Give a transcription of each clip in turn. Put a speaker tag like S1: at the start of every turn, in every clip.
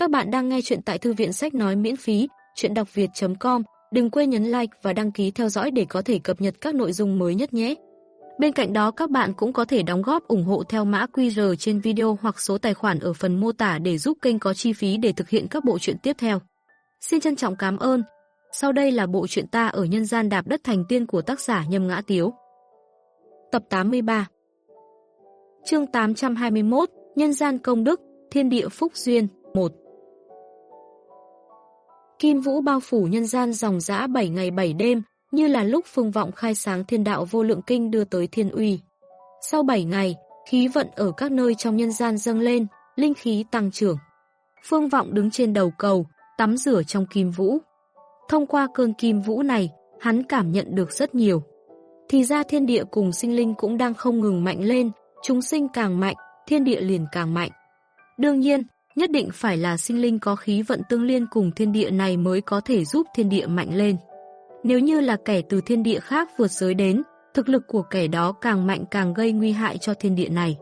S1: Các bạn đang nghe chuyện tại thư viện sách nói miễn phí, chuyện đọc việt.com. Đừng quên nhấn like và đăng ký theo dõi để có thể cập nhật các nội dung mới nhất nhé. Bên cạnh đó các bạn cũng có thể đóng góp ủng hộ theo mã QR trên video hoặc số tài khoản ở phần mô tả để giúp kênh có chi phí để thực hiện các bộ truyện tiếp theo. Xin trân trọng cảm ơn. Sau đây là bộ truyện ta ở nhân gian đạp đất thành tiên của tác giả Nhâm Ngã Tiếu. Tập 83 Chương 821 Nhân gian công đức, thiên địa phúc duyên 1 Kim Vũ bao phủ nhân gian dòng dã 7 ngày 7 đêm, như là lúc phương vọng khai sáng thiên đạo vô lượng kinh đưa tới thiên uy. Sau 7 ngày, khí vận ở các nơi trong nhân gian dâng lên, linh khí tăng trưởng. Phương vọng đứng trên đầu cầu, tắm rửa trong kim vũ. Thông qua cơn kim vũ này, hắn cảm nhận được rất nhiều. Thì ra thiên địa cùng sinh linh cũng đang không ngừng mạnh lên, chúng sinh càng mạnh, thiên địa liền càng mạnh. Đương nhiên, nhất định phải là sinh linh có khí vận tương liên cùng thiên địa này mới có thể giúp thiên địa mạnh lên. Nếu như là kẻ từ thiên địa khác vượt giới đến, thực lực của kẻ đó càng mạnh càng gây nguy hại cho thiên địa này.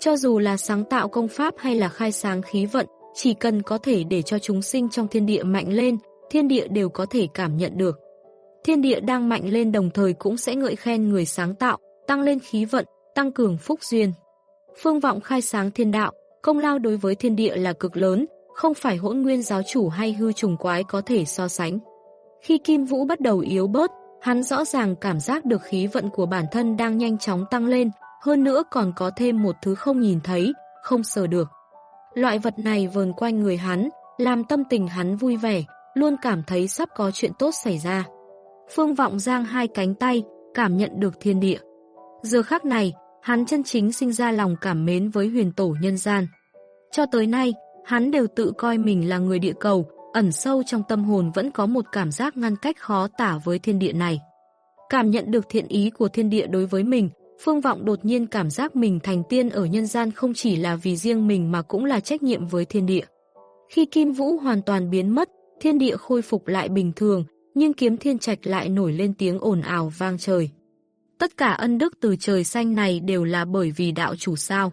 S1: Cho dù là sáng tạo công pháp hay là khai sáng khí vận, chỉ cần có thể để cho chúng sinh trong thiên địa mạnh lên, thiên địa đều có thể cảm nhận được. Thiên địa đang mạnh lên đồng thời cũng sẽ ngợi khen người sáng tạo, tăng lên khí vận, tăng cường phúc duyên. Phương vọng khai sáng thiên đạo, công lao đối với thiên địa là cực lớn, không phải hỗn nguyên giáo chủ hay hư trùng quái có thể so sánh. Khi Kim Vũ bắt đầu yếu bớt, hắn rõ ràng cảm giác được khí vận của bản thân đang nhanh chóng tăng lên, hơn nữa còn có thêm một thứ không nhìn thấy, không sờ được. Loại vật này vờn quanh người hắn, làm tâm tình hắn vui vẻ, luôn cảm thấy sắp có chuyện tốt xảy ra. Phương Vọng giang hai cánh tay, cảm nhận được thiên địa. Giờ khắc này, hắn chân chính sinh ra lòng cảm mến với huyền tổ nhân gian. Cho tới nay, hắn đều tự coi mình là người địa cầu, ẩn sâu trong tâm hồn vẫn có một cảm giác ngăn cách khó tả với thiên địa này. Cảm nhận được thiện ý của thiên địa đối với mình, Phương Vọng đột nhiên cảm giác mình thành tiên ở nhân gian không chỉ là vì riêng mình mà cũng là trách nhiệm với thiên địa. Khi Kim Vũ hoàn toàn biến mất, thiên địa khôi phục lại bình thường, nhưng kiếm thiên trạch lại nổi lên tiếng ồn ào vang trời. Tất cả ân đức từ trời xanh này đều là bởi vì đạo chủ sao.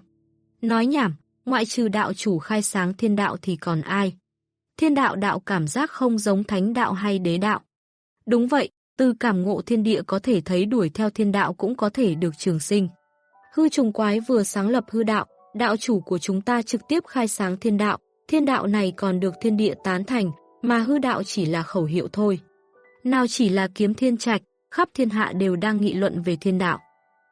S1: Nói nhảm, ngoại trừ đạo chủ khai sáng thiên đạo thì còn ai? Thiên đạo đạo cảm giác không giống thánh đạo hay đế đạo. Đúng vậy, từ cảm ngộ thiên địa có thể thấy đuổi theo thiên đạo cũng có thể được trường sinh. Hư trùng quái vừa sáng lập hư đạo, đạo chủ của chúng ta trực tiếp khai sáng thiên đạo, thiên đạo này còn được thiên địa tán thành, mà hư đạo chỉ là khẩu hiệu thôi. Nào chỉ là kiếm thiên trạch, khắp thiên hạ đều đang nghị luận về thiên đạo.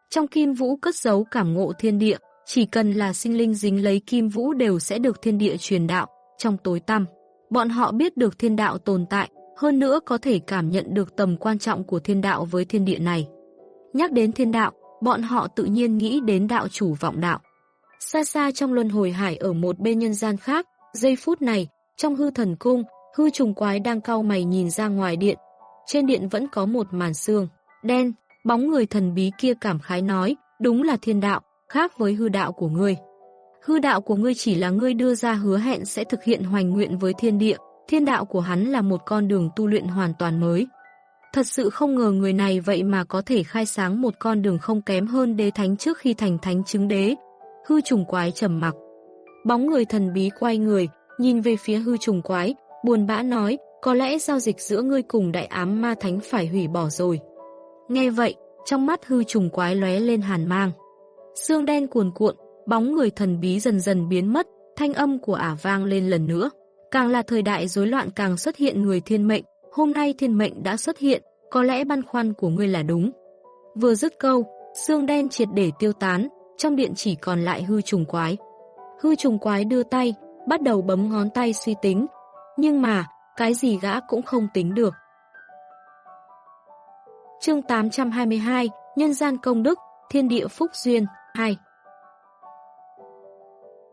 S1: Trong kim vũ cất giấu cảm ngộ thiên địa, chỉ cần là sinh linh dính lấy kim vũ đều sẽ được thiên địa truyền đạo, trong tối tăm. Bọn họ biết được thiên đạo tồn tại, hơn nữa có thể cảm nhận được tầm quan trọng của thiên đạo với thiên địa này. Nhắc đến thiên đạo, bọn họ tự nhiên nghĩ đến đạo chủ vọng đạo. Xa xa trong luân hồi hải ở một bên nhân gian khác, giây phút này, trong hư thần cung, hư trùng quái đang cau mày nhìn ra ngoài điện, trên điện vẫn có một màn xương, đen, bóng người thần bí kia cảm khái nói, đúng là thiên đạo, khác với hư đạo của ngươi. Hư đạo của ngươi chỉ là ngươi đưa ra hứa hẹn sẽ thực hiện hoành nguyện với thiên địa, thiên đạo của hắn là một con đường tu luyện hoàn toàn mới. Thật sự không ngờ người này vậy mà có thể khai sáng một con đường không kém hơn đế thánh trước khi thành thánh chứng đế. Hư trùng quái trầm mặc. Bóng người thần bí quay người, nhìn về phía hư trùng quái, buồn bã nói, có lẽ giao dịch giữa ngươi cùng đại ám ma thánh phải hủy bỏ rồi. Nghe vậy, trong mắt hư trùng quái lóe lên hàn mang. Sương đen cuồn cuộn, bóng người thần bí dần dần biến mất, thanh âm của ả vang lên lần nữa. Càng là thời đại rối loạn càng xuất hiện người thiên mệnh, hôm nay thiên mệnh đã xuất hiện, có lẽ băn khoăn của ngươi là đúng. Vừa dứt câu, xương đen triệt để tiêu tán, trong điện chỉ còn lại hư trùng quái. Hư trùng quái đưa tay, bắt đầu bấm ngón tay suy tính, nhưng mà, cái gì gã cũng không tính được. Chương 822, Nhân gian công đức, Thiên địa phúc duyên, 2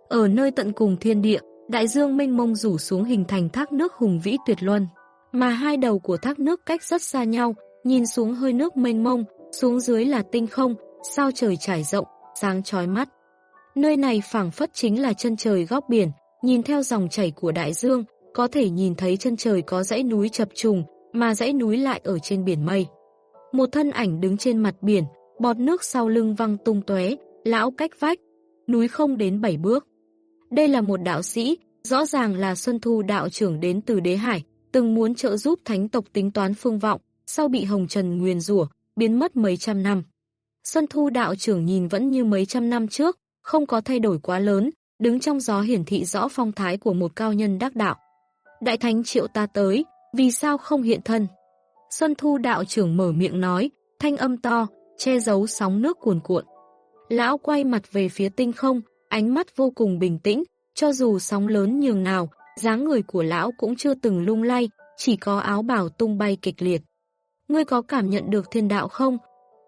S1: Ở nơi tận cùng thiên địa, đại dương mênh mông rủ xuống hình thành thác nước hùng vĩ tuyệt luân, mà hai đầu của thác nước cách rất xa nhau, nhìn xuống hơi nước mênh mông, xuống dưới là tinh không, sao trời trải rộng, sáng chói mắt. Nơi này phảng phất chính là chân trời góc biển, nhìn theo dòng chảy của đại dương, có thể nhìn thấy chân trời có dãy núi chập trùng, mà dãy núi lại ở trên biển mây. Một thân ảnh đứng trên mặt biển, bọt nước sau lưng văng tung tóe, lão cách vách, núi không đến bảy bước. Đây là một đạo sĩ, rõ ràng là Xuân Thu đạo trưởng đến từ đế hải, từng muốn trợ giúp thánh tộc tính toán phương vọng, sau bị Hồng Trần nguyền rủa biến mất mấy trăm năm. Xuân Thu đạo trưởng nhìn vẫn như mấy trăm năm trước, không có thay đổi quá lớn, đứng trong gió hiển thị rõ phong thái của một cao nhân đắc đạo. Đại thánh triệu ta tới, vì sao không hiện thân? Xuân Thu đạo trưởng mở miệng nói, thanh âm to, che giấu sóng nước cuồn cuộn. Lão quay mặt về phía tinh không, ánh mắt vô cùng bình tĩnh, cho dù sóng lớn nhường nào, dáng người của lão cũng chưa từng lung lay, chỉ có áo bào tung bay kịch liệt. Ngươi có cảm nhận được thiên đạo không?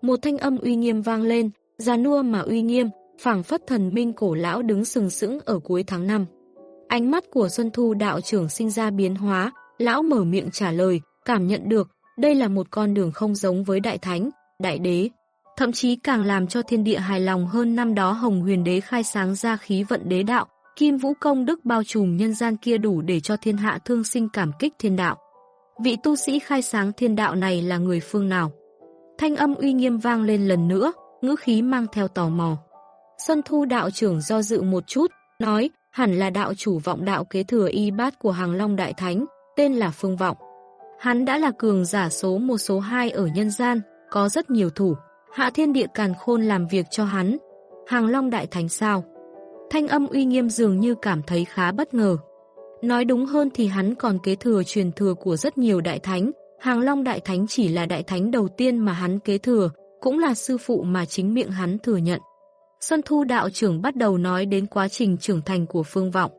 S1: Một thanh âm uy nghiêm vang lên, già nua mà uy nghiêm, phảng phất thần minh cổ lão đứng sừng sững ở cuối tháng 5. Ánh mắt của Xuân Thu đạo trưởng sinh ra biến hóa, lão mở miệng trả lời, cảm nhận được, đây là một con đường không giống với đại thánh, đại đế. Thậm chí càng làm cho thiên địa hài lòng hơn năm đó Hồng Huyền Đế khai sáng ra khí vận đế đạo, Kim Vũ Công Đức bao trùm nhân gian kia đủ để cho thiên hạ thương sinh cảm kích thiên đạo. Vị tu sĩ khai sáng thiên đạo này là người phương nào? Thanh âm uy nghiêm vang lên lần nữa, ngữ khí mang theo tò mò. Xuân Thu đạo trưởng do dự một chút, nói, hẳn là đạo chủ vọng đạo kế thừa y bát của Hàng Long Đại Thánh, tên là Phương Vọng. Hắn đã là cường giả số một số hai ở nhân gian, có rất nhiều thủ. Hạ thiên địa càn khôn làm việc cho hắn. Hàng Long Đại Thánh sao? Thanh âm uy nghiêm dường như cảm thấy khá bất ngờ. Nói đúng hơn thì hắn còn kế thừa truyền thừa của rất nhiều đại thánh. Hàng Long Đại Thánh chỉ là đại thánh đầu tiên mà hắn kế thừa, cũng là sư phụ mà chính miệng hắn thừa nhận. Xuân Thu đạo trưởng bắt đầu nói đến quá trình trưởng thành của Phương Vọng.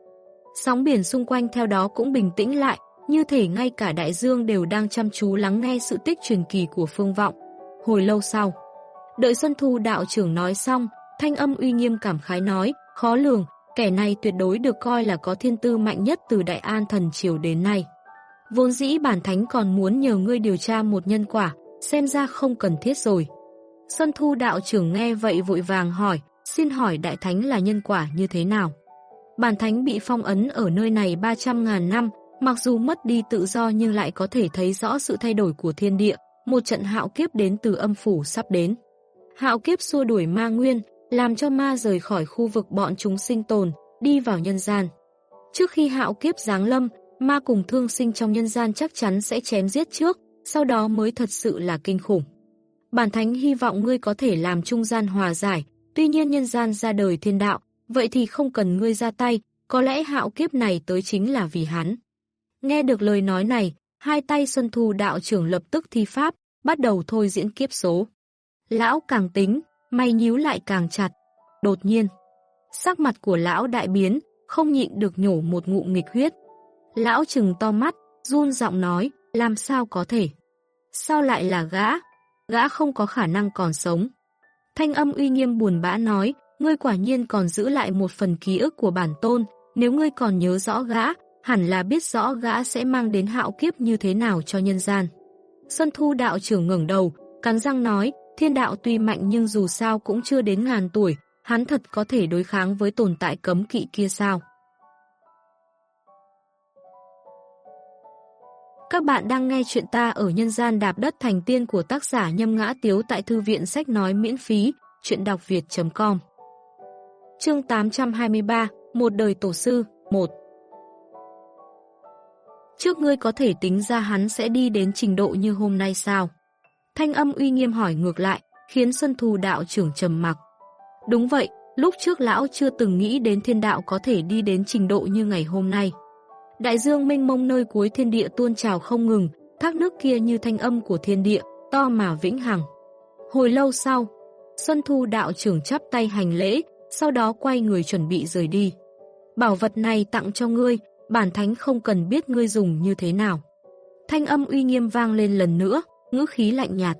S1: Sóng biển xung quanh theo đó cũng bình tĩnh lại, như thể ngay cả đại dương đều đang chăm chú lắng nghe sự tích truyền kỳ của Phương Vọng. Hồi lâu sau, đợi Xuân Thu đạo trưởng nói xong, thanh âm uy nghiêm cảm khái nói, khó lường, kẻ này tuyệt đối được coi là có thiên tư mạnh nhất từ Đại An Thần Triều đến nay. Vốn dĩ bản thánh còn muốn nhờ ngươi điều tra một nhân quả, xem ra không cần thiết rồi. Xuân Thu đạo trưởng nghe vậy vội vàng hỏi, xin hỏi Đại Thánh là nhân quả như thế nào? Bản Thánh bị phong ấn ở nơi này 300.000 năm, mặc dù mất đi tự do nhưng lại có thể thấy rõ sự thay đổi của thiên địa, một trận hạo kiếp đến từ âm phủ sắp đến. Hạo kiếp xua đuổi ma nguyên, làm cho ma rời khỏi khu vực bọn chúng sinh tồn, đi vào nhân gian. Trước khi hạo kiếp giáng lâm, ma cùng thương sinh trong nhân gian chắc chắn sẽ chém giết trước, sau đó mới thật sự là kinh khủng. Bản thánh hy vọng ngươi có thể làm trung gian hòa giải, tuy nhiên nhân gian ra đời thiên đạo, vậy thì không cần ngươi ra tay, có lẽ hạo kiếp này tới chính là vì hắn. Nghe được lời nói này, hai tay Xuân Thu đạo trưởng lập tức thi pháp, bắt đầu thôi diễn kiếp số. Lão càng tính, mày nhíu lại càng chặt. Đột nhiên, sắc mặt của lão đại biến, không nhịn được nhổ một ngụm nghịch huyết. Lão trừng to mắt, run giọng nói, làm sao có thể? Sao lại là gã? Gã không có khả năng còn sống. Thanh âm uy nghiêm buồn bã nói, ngươi quả nhiên còn giữ lại một phần ký ức của bản tôn, nếu ngươi còn nhớ rõ gã, hẳn là biết rõ gã sẽ mang đến hạo kiếp như thế nào cho nhân gian. Xuân Thu đạo trưởng ngẩng đầu, cắn răng nói, thiên đạo tuy mạnh nhưng dù sao cũng chưa đến ngàn tuổi, hắn thật có thể đối kháng với tồn tại cấm kỵ kia sao. Các bạn đang nghe chuyện ta ở nhân gian đạp đất thành tiên của tác giả Nhâm Ngã Tiếu tại Thư viện Sách Nói miễn phí, chuyện đọc việt.com Chương 823, Một đời tổ sư, 1 Trước ngươi có thể tính ra hắn sẽ đi đến trình độ như hôm nay sao? Thanh âm uy nghiêm hỏi ngược lại, khiến Xuân Thu đạo trưởng trầm mặc. Đúng vậy, lúc trước lão chưa từng nghĩ đến thiên đạo có thể đi đến trình độ như ngày hôm nay. Đại dương mênh mông nơi cuối thiên địa tuôn trào không ngừng, thác nước kia như thanh âm của thiên địa, to mà vĩnh hằng. Hồi lâu sau, Xuân Thu đạo trưởng chắp tay hành lễ, sau đó quay người chuẩn bị rời đi. Bảo vật này tặng cho ngươi, bản thánh không cần biết ngươi dùng như thế nào. Thanh âm uy nghiêm vang lên lần nữa, ngữ khí lạnh nhạt.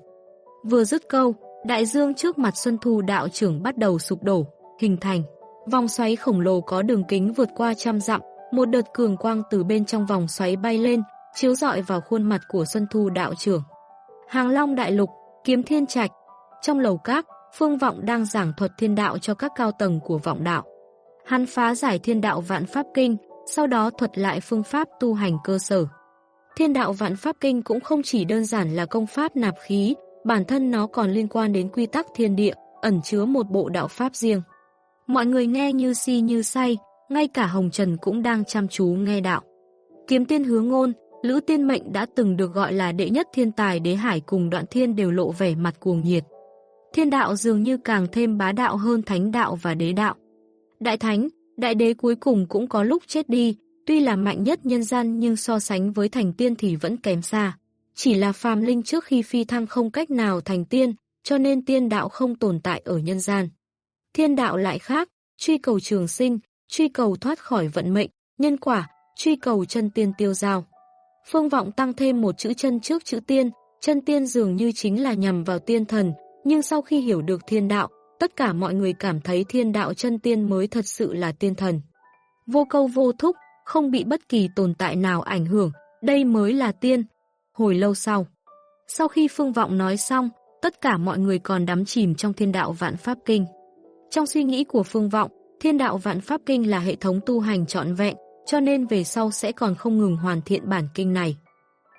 S1: Vừa dứt câu, đại dương trước mặt Xuân Thu đạo trưởng bắt đầu sụp đổ, hình thành. Vòng xoáy khổng lồ có đường kính vượt qua trăm dặm, một đợt cường quang từ bên trong vòng xoáy bay lên, chiếu rọi vào khuôn mặt của Xuân Thu đạo trưởng. Hàng Long Đại Lục, Kiếm Thiên Trạch, trong lầu các, Phương Vọng đang giảng thuật thiên đạo cho các cao tầng của vọng đạo. Hắn phá giải thiên đạo vạn pháp kinh, sau đó thuật lại phương pháp tu hành cơ sở. Thiên đạo vạn pháp kinh cũng không chỉ đơn giản là công pháp nạp khí, bản thân nó còn liên quan đến quy tắc thiên địa, ẩn chứa một bộ đạo pháp riêng. Mọi người nghe như si như say, ngay cả Hồng Trần cũng đang chăm chú nghe đạo. Kiếm tiên hứa ngôn, Lữ Tiên Mệnh đã từng được gọi là đệ nhất thiên tài đế hải cùng đoạn thiên đều lộ vẻ mặt cuồng nhiệt. Thiên đạo dường như càng thêm bá đạo hơn thánh đạo và đế đạo. Đại thánh, đại đế cuối cùng cũng có lúc chết đi, tuy là mạnh nhất nhân gian nhưng so sánh với thành tiên thì vẫn kém xa. Chỉ là phàm linh trước khi phi thăng không cách nào thành tiên, cho nên tiên đạo không tồn tại ở nhân gian. Thiên đạo lại khác, truy cầu trường sinh, truy cầu thoát khỏi vận mệnh, nhân quả, truy cầu chân tiên tiêu giao. Phương Vọng tăng thêm một chữ chân trước chữ tiên, chân tiên dường như chính là nhằm vào tiên thần, nhưng sau khi hiểu được thiên đạo, tất cả mọi người cảm thấy thiên đạo chân tiên mới thật sự là tiên thần. Vô câu vô thúc, không bị bất kỳ tồn tại nào ảnh hưởng, đây mới là tiên. Hồi lâu sau, sau khi Phương Vọng nói xong, tất cả mọi người còn đắm chìm trong thiên đạo vạn pháp kinh. Trong suy nghĩ của Phương Vọng, thiên đạo vạn pháp kinh là hệ thống tu hành trọn vẹn, cho nên về sau sẽ còn không ngừng hoàn thiện bản kinh này.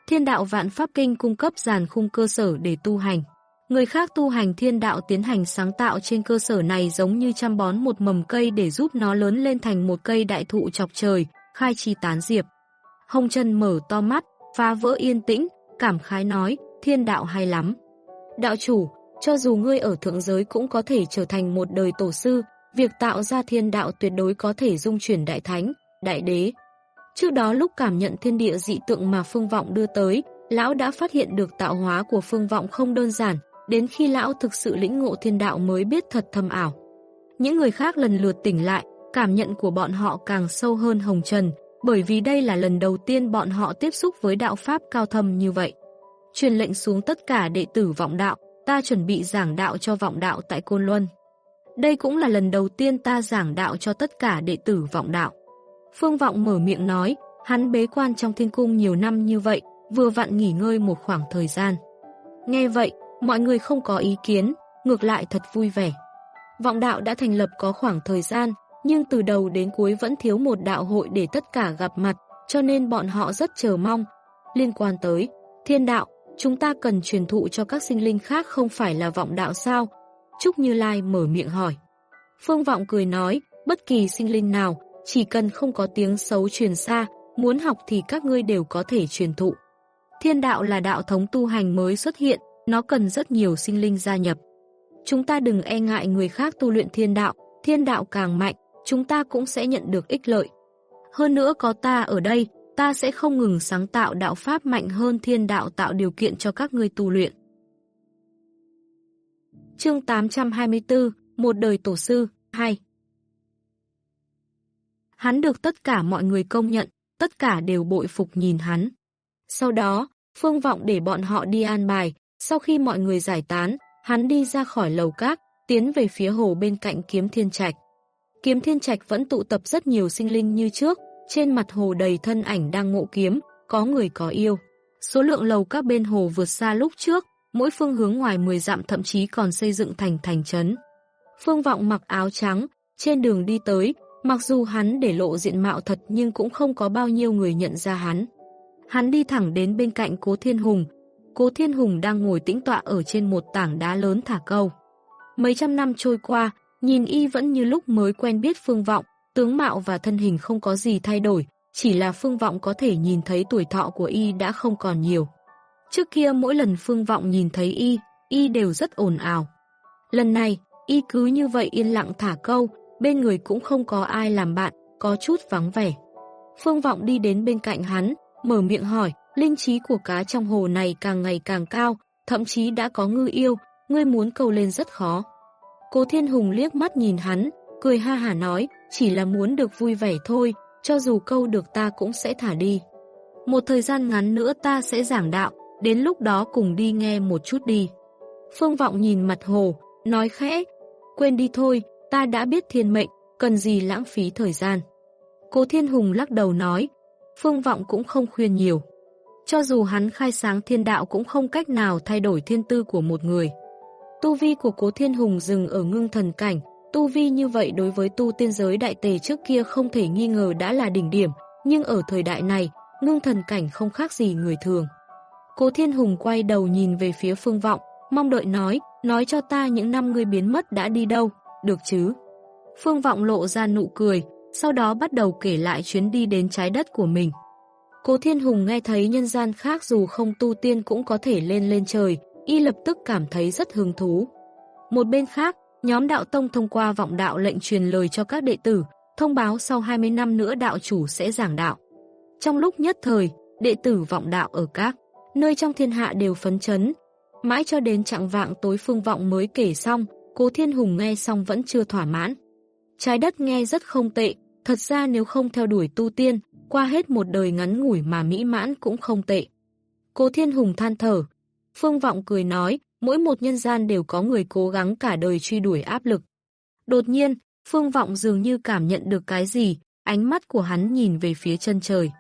S1: Thiên đạo vạn pháp kinh cung cấp giàn khung cơ sở để tu hành. Người khác tu hành thiên đạo tiến hành sáng tạo trên cơ sở này giống như chăm bón một mầm cây để giúp nó lớn lên thành một cây đại thụ chọc trời, khai chi tán diệp. Hồng chân mở to mắt, phá vỡ yên tĩnh, cảm khái nói, thiên đạo hay lắm. Đạo chủ, cho dù ngươi ở thượng giới cũng có thể trở thành một đời tổ sư, việc tạo ra thiên đạo tuyệt đối có thể dung chuyển đại thánh, đại đế. Trước đó lúc cảm nhận thiên địa dị tượng mà Phương Vọng đưa tới, lão đã phát hiện được tạo hóa của Phương Vọng không đơn giản, đến khi lão thực sự lĩnh ngộ thiên đạo mới biết thật thâm ảo. Những người khác lần lượt tỉnh lại, cảm nhận của bọn họ càng sâu hơn Hồng Trần, bởi vì đây là lần đầu tiên bọn họ tiếp xúc với đạo Pháp cao thâm như vậy. Truyền lệnh xuống tất cả đệ tử vọng đạo, ta chuẩn bị giảng đạo cho vọng đạo tại Côn Luân. Đây cũng là lần đầu tiên ta giảng đạo cho tất cả đệ tử vọng đạo. Phương Vọng mở miệng nói, hắn bế quan trong thiên cung nhiều năm như vậy, vừa vặn nghỉ ngơi một khoảng thời gian. Nghe vậy, mọi người không có ý kiến, ngược lại thật vui vẻ. Vọng đạo đã thành lập có khoảng thời gian, nhưng từ đầu đến cuối vẫn thiếu một đạo hội để tất cả gặp mặt, cho nên bọn họ rất chờ mong. Liên quan tới thiên đạo, chúng ta cần truyền thụ cho các sinh linh khác không phải là vọng đạo sao? Trúc Như Lai mở miệng hỏi. Phương Vọng cười nói, bất kỳ sinh linh nào, chỉ cần không có tiếng xấu truyền xa, muốn học thì các ngươi đều có thể truyền thụ. Thiên đạo là đạo thống tu hành mới xuất hiện, nó cần rất nhiều sinh linh gia nhập. Chúng ta đừng e ngại người khác tu luyện thiên đạo, thiên đạo càng mạnh, chúng ta cũng sẽ nhận được ích lợi. Hơn nữa có ta ở đây, ta sẽ không ngừng sáng tạo đạo pháp mạnh hơn thiên đạo tạo điều kiện cho các ngươi tu luyện. Chương 824, Một đời tổ sư, 2 Hắn được tất cả mọi người công nhận, tất cả đều bội phục nhìn hắn. Sau đó, Phương Vọng để bọn họ đi an bài, sau khi mọi người giải tán, hắn đi ra khỏi lầu cát, tiến về phía hồ bên cạnh kiếm thiên trạch. Kiếm thiên trạch vẫn tụ tập rất nhiều sinh linh như trước, trên mặt hồ đầy thân ảnh đang ngộ kiếm, có người có yêu. Số lượng lầu các bên hồ vượt xa lúc trước, mỗi phương hướng ngoài 10 dặm thậm chí còn xây dựng thành thành trấn. Phương Vọng mặc áo trắng, trên đường đi tới, mặc dù hắn để lộ diện mạo thật nhưng cũng không có bao nhiêu người nhận ra hắn. Hắn đi thẳng đến bên cạnh Cố Thiên Hùng. Cố Thiên Hùng đang ngồi tĩnh tọa ở trên một tảng đá lớn thả câu. Mấy trăm năm trôi qua, nhìn y vẫn như lúc mới quen biết Phương Vọng, tướng mạo và thân hình không có gì thay đổi, chỉ là Phương Vọng có thể nhìn thấy tuổi thọ của y đã không còn nhiều. Trước kia mỗi lần Phương Vọng nhìn thấy y, y đều rất ồn ào. Lần này, y cứ như vậy yên lặng thả câu, bên người cũng không có ai làm bạn, có chút vắng vẻ. Phương Vọng đi đến bên cạnh hắn, mở miệng hỏi, linh trí của cá trong hồ này càng ngày càng cao, thậm chí đã có ngư yêu, ngươi muốn câu lên rất khó. Cố Thiên Hùng liếc mắt nhìn hắn, cười ha hả nói, chỉ là muốn được vui vẻ thôi, cho dù câu được ta cũng sẽ thả đi. Một thời gian ngắn nữa ta sẽ giảng đạo, đến lúc đó cùng đi nghe một chút đi. Phương Vọng nhìn mặt hồ, nói khẽ, quên đi thôi, ta đã biết thiên mệnh, cần gì lãng phí thời gian. Cố Thiên Hùng lắc đầu nói, Phương Vọng cũng không khuyên nhiều. Cho dù hắn khai sáng thiên đạo cũng không cách nào thay đổi thiên tư của một người. Tu vi của Cố Thiên Hùng dừng ở ngưng thần cảnh, tu vi như vậy đối với tu tiên giới đại tề trước kia không thể nghi ngờ đã là đỉnh điểm, nhưng ở thời đại này, ngưng thần cảnh không khác gì người thường. Cố Thiên Hùng quay đầu nhìn về phía Phương Vọng, mong đợi nói, nói cho ta những năm ngươi biến mất đã đi đâu, được chứ? Phương Vọng lộ ra nụ cười, sau đó bắt đầu kể lại chuyến đi đến trái đất của mình. Cố Thiên Hùng nghe thấy nhân gian khác dù không tu tiên cũng có thể lên lên trời, y lập tức cảm thấy rất hứng thú. Một bên khác, nhóm đạo tông thông qua vọng đạo lệnh truyền lời cho các đệ tử, thông báo sau 20 năm nữa đạo chủ sẽ giảng đạo. Trong lúc nhất thời, đệ tử vọng đạo ở các nơi trong thiên hạ đều phấn chấn. Mãi cho đến trạng vạng tối phương vọng mới kể xong, cố thiên hùng nghe xong vẫn chưa thỏa mãn. Trái đất nghe rất không tệ, thật ra nếu không theo đuổi tu tiên, qua hết một đời ngắn ngủi mà mỹ mãn cũng không tệ. Cố thiên hùng than thở. Phương vọng cười nói, mỗi một nhân gian đều có người cố gắng cả đời truy đuổi áp lực. Đột nhiên, Phương Vọng dường như cảm nhận được cái gì, ánh mắt của hắn nhìn về phía chân trời.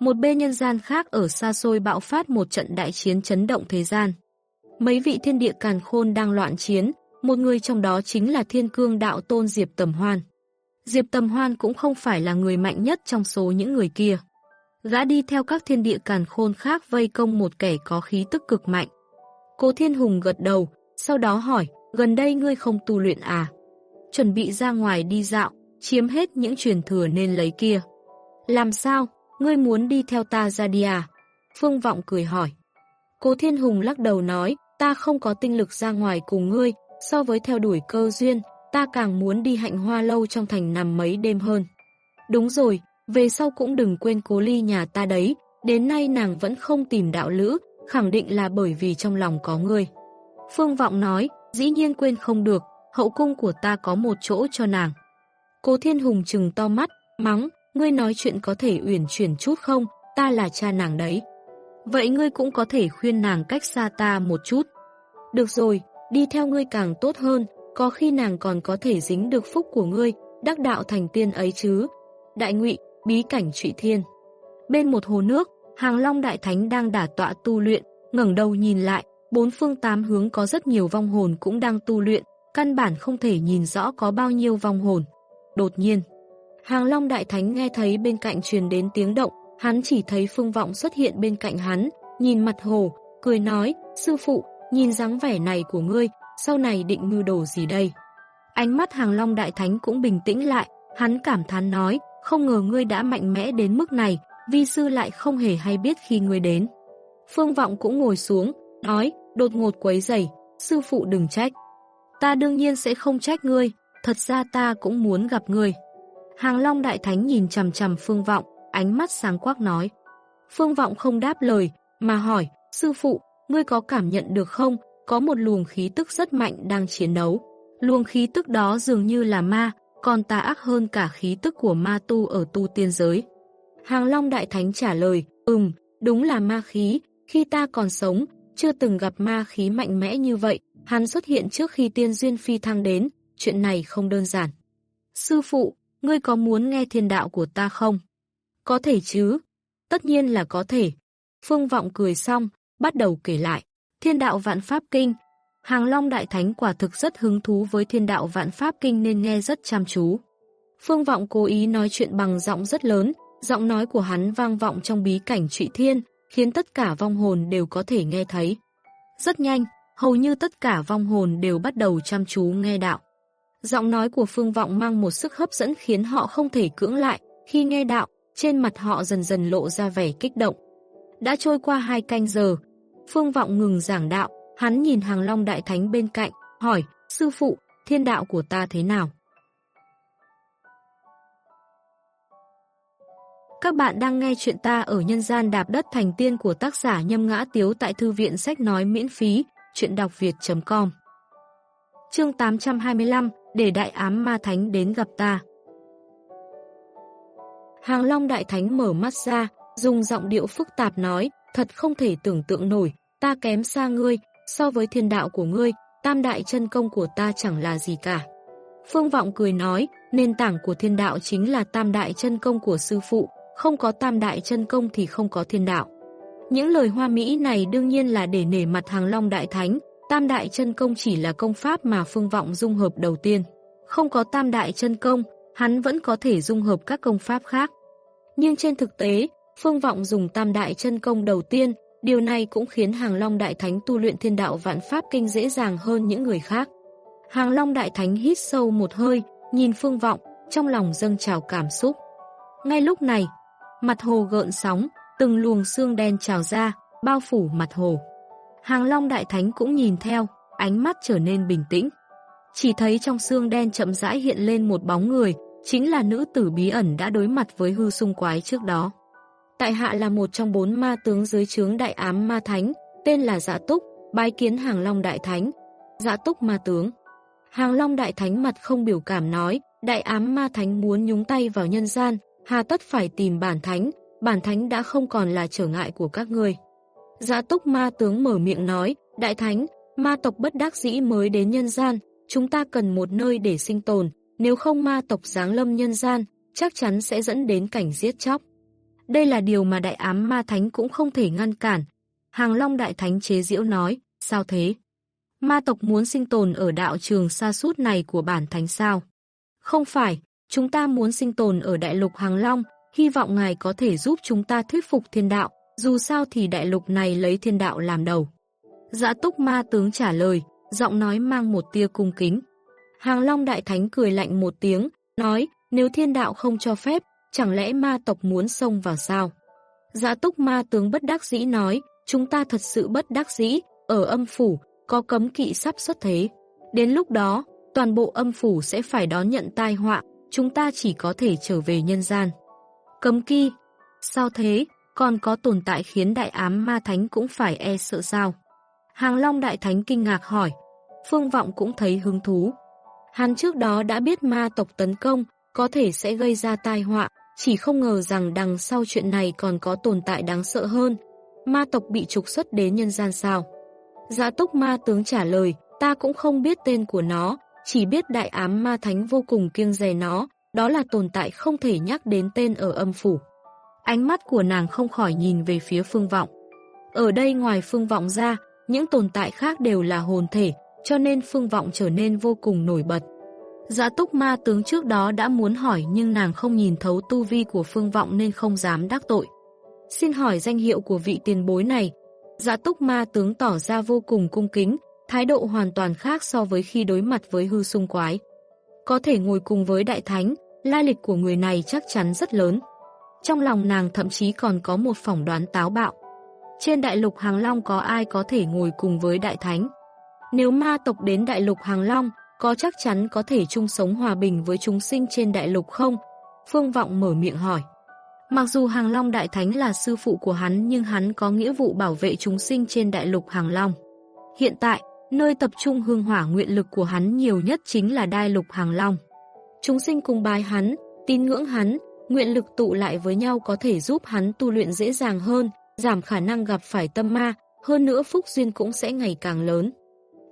S1: Một bên nhân gian khác ở xa xôi bạo phát một trận đại chiến chấn động thế gian. Mấy vị thiên địa càn khôn đang loạn chiến, một người trong đó chính là thiên cương đạo tôn Diệp Tầm Hoan. Diệp Tầm Hoan cũng không phải là người mạnh nhất trong số những người kia. Gã đi theo các thiên địa càn khôn khác vây công một kẻ có khí tức cực mạnh. Cố Thiên Hùng gật đầu, sau đó hỏi, gần đây ngươi không tu luyện à? Chuẩn bị ra ngoài đi dạo, chiếm hết những truyền thừa nên lấy kia. Làm sao? Ngươi muốn đi theo ta ra đi à? Phương Vọng cười hỏi. Cố Thiên Hùng lắc đầu nói, ta không có tinh lực ra ngoài cùng ngươi, so với theo đuổi cơ duyên, ta càng muốn đi hạnh hoa lâu trong thành nằm mấy đêm hơn. Đúng rồi, về sau cũng đừng quên cố ly nhà ta đấy, đến nay nàng vẫn không tìm đạo lữ, khẳng định là bởi vì trong lòng có ngươi. Phương Vọng nói, dĩ nhiên quên không được, hậu cung của ta có một chỗ cho nàng. Cố Thiên Hùng trừng to mắt, mắng, ngươi nói chuyện có thể uyển chuyển chút không, ta là cha nàng đấy. Vậy ngươi cũng có thể khuyên nàng cách xa ta một chút. Được rồi, đi theo ngươi càng tốt hơn, có khi nàng còn có thể dính được phúc của ngươi, đắc đạo thành tiên ấy chứ. Đại ngụy, bí cảnh trụy thiên. Bên một hồ nước, Hàng Long Đại Thánh đang đả tọa tu luyện, ngẩng đầu nhìn lại, bốn phương tám hướng có rất nhiều vong hồn cũng đang tu luyện, căn bản không thể nhìn rõ có bao nhiêu vong hồn. Đột nhiên, Hàng Long Đại Thánh nghe thấy bên cạnh truyền đến tiếng động, hắn chỉ thấy phương vọng xuất hiện bên cạnh hắn, nhìn mặt hồ, cười nói, sư phụ, nhìn dáng vẻ này của ngươi, sau này định mưu đồ gì đây? Ánh mắt Hàng Long Đại Thánh cũng bình tĩnh lại, hắn cảm thán nói, không ngờ ngươi đã mạnh mẽ đến mức này, vi sư lại không hề hay biết khi ngươi đến. Phương Vọng cũng ngồi xuống, nói, đột ngột quấy rầy, sư phụ đừng trách. Ta đương nhiên sẽ không trách ngươi, thật ra ta cũng muốn gặp ngươi. Hàng Long Đại Thánh nhìn chằm chằm Phương Vọng, ánh mắt sáng quắc nói. Phương Vọng không đáp lời, mà hỏi, sư phụ, ngươi có cảm nhận được không, có một luồng khí tức rất mạnh đang chiến đấu. Luồng khí tức đó dường như là ma, còn tà ác hơn cả khí tức của ma tu ở tu tiên giới. Hàng Long Đại Thánh trả lời, ừm, đúng là ma khí, khi ta còn sống, chưa từng gặp ma khí mạnh mẽ như vậy, hắn xuất hiện trước khi tiên duyên phi thăng đến, chuyện này không đơn giản. Sư phụ, ngươi có muốn nghe thiên đạo của ta không? Có thể chứ? Tất nhiên là có thể. Phương Vọng cười xong, bắt đầu kể lại. Thiên đạo vạn pháp kinh. Hàng Long Đại Thánh quả thực rất hứng thú với thiên đạo vạn pháp kinh nên nghe rất chăm chú. Phương Vọng cố ý nói chuyện bằng giọng rất lớn, giọng nói của hắn vang vọng trong bí cảnh trụy thiên, khiến tất cả vong hồn đều có thể nghe thấy. Rất nhanh, hầu như tất cả vong hồn đều bắt đầu chăm chú nghe đạo. Giọng nói của Phương Vọng mang một sức hấp dẫn khiến họ không thể cưỡng lại, khi nghe đạo, trên mặt họ dần dần lộ ra vẻ kích động. Đã trôi qua hai canh giờ, Phương Vọng ngừng giảng đạo, hắn nhìn Hàng Long Đại Thánh bên cạnh, hỏi, sư phụ, thiên đạo của ta thế nào? Các bạn đang nghe chuyện ta ở nhân gian đạp đất thành tiên của tác giả Nhâm Ngã Tiếu tại Thư viện Sách Nói miễn phí, chuyện đọc việt.com Chương 825, để đại ám ma thánh đến gặp ta. Hàng Long Đại Thánh mở mắt ra, dùng giọng điệu phức tạp nói, thật không thể tưởng tượng nổi, ta kém xa ngươi, so với thiên đạo của ngươi, tam đại chân công của ta chẳng là gì cả. Phương Vọng cười nói, nền tảng của thiên đạo chính là tam đại chân công của sư phụ, không có tam đại chân công thì không có thiên đạo. Những lời hoa mỹ này đương nhiên là để nể mặt hàng long đại thánh, tam đại chân công chỉ là công pháp mà phương vọng dung hợp đầu tiên. Không có tam đại chân công, hắn vẫn có thể dung hợp các công pháp khác. Nhưng trên thực tế, phương vọng dùng tam đại chân công đầu tiên, điều này cũng khiến hàng long đại thánh tu luyện thiên đạo vạn pháp kinh dễ dàng hơn những người khác. Hàng long đại thánh hít sâu một hơi, nhìn phương vọng, trong lòng dâng trào cảm xúc. Ngay lúc này, mặt hồ gợn sóng, từng luồng xương đen trào ra, bao phủ mặt hồ. Hàng Long Đại Thánh cũng nhìn theo, ánh mắt trở nên bình tĩnh. Chỉ thấy trong xương đen chậm rãi hiện lên một bóng người, chính là nữ tử bí ẩn đã đối mặt với hư sung quái trước đó. Tại hạ là một trong bốn ma tướng dưới trướng đại ám ma thánh, tên là Dạ Túc, bái kiến Hàng Long Đại Thánh. Dạ Túc ma tướng. Hàng Long Đại Thánh mặt không biểu cảm nói, đại ám ma thánh muốn nhúng tay vào nhân gian, hà tất phải tìm bản thánh, bản thánh đã không còn là trở ngại của các ngươi. Dạ Túc ma tướng mở miệng nói, đại thánh, ma tộc bất đắc dĩ mới đến nhân gian, chúng ta cần một nơi để sinh tồn, nếu không ma tộc giáng lâm nhân gian, chắc chắn sẽ dẫn đến cảnh giết chóc. Đây là điều mà đại ám ma thánh cũng không thể ngăn cản. Hàng Long đại thánh chế diễu nói, sao thế? Ma tộc muốn sinh tồn ở đạo trường xa sút này của bản thánh sao? Không phải, chúng ta muốn sinh tồn ở đại lục Hàng Long, hy vọng ngài có thể giúp chúng ta thuyết phục thiên đạo, dù sao thì đại lục này lấy thiên đạo làm đầu. Dã túc ma tướng trả lời, giọng nói mang một tia cung kính. Hàng Long Đại Thánh cười lạnh một tiếng, nói, nếu thiên đạo không cho phép, chẳng lẽ ma tộc muốn xông vào sao? Dạ túc ma tướng bất đắc dĩ nói, chúng ta thật sự bất đắc dĩ, ở âm phủ, có cấm kỵ sắp xuất thế. Đến lúc đó, toàn bộ âm phủ sẽ phải đón nhận tai họa, chúng ta chỉ có thể trở về nhân gian. Cấm kỵ? Sao thế? Còn có tồn tại khiến đại ám ma thánh cũng phải e sợ sao? Hàng Long đại thánh kinh ngạc hỏi. Phương Vọng cũng thấy hứng thú. Hắn trước đó đã biết ma tộc tấn công, có thể sẽ gây ra tai họa, chỉ không ngờ rằng đằng sau chuyện này còn có tồn tại đáng sợ hơn. Ma tộc bị trục xuất đến nhân gian sao? Dạ túc ma tướng trả lời, ta cũng không biết tên của nó, chỉ biết đại ám ma thánh vô cùng kiêng dè nó, đó là tồn tại không thể nhắc đến tên ở âm phủ. Ánh mắt của nàng không khỏi nhìn về phía phương vọng. Ở đây ngoài phương vọng ra, những tồn tại khác đều là hồn thể, cho nên phương vọng trở nên vô cùng nổi bật. Dạ túc ma tướng trước đó đã muốn hỏi nhưng nàng không nhìn thấu tu vi của phương vọng nên không dám đắc tội. Xin hỏi danh hiệu của vị tiền bối này. Dạ túc ma tướng tỏ ra vô cùng cung kính, thái độ hoàn toàn khác so với khi đối mặt với hư sung quái. Có thể ngồi cùng với đại thánh, lai lịch của người này chắc chắn rất lớn. Trong lòng nàng thậm chí còn có một phỏng đoán táo bạo. Trên đại lục Hàng Long có ai có thể ngồi cùng với đại thánh? Nếu ma tộc đến đại lục Hàng Long, có chắc chắn có thể chung sống hòa bình với chúng sinh trên đại lục không? Phương Vọng mở miệng hỏi. Mặc dù Hàng Long Đại Thánh là sư phụ của hắn nhưng hắn có nghĩa vụ bảo vệ chúng sinh trên đại lục Hàng Long. Hiện tại, nơi tập trung hương hỏa nguyện lực của hắn nhiều nhất chính là đại lục Hàng Long. Chúng sinh cùng bài hắn, tin ngưỡng hắn, nguyện lực tụ lại với nhau có thể giúp hắn tu luyện dễ dàng hơn, giảm khả năng gặp phải tâm ma, hơn nữa phúc duyên cũng sẽ ngày càng lớn.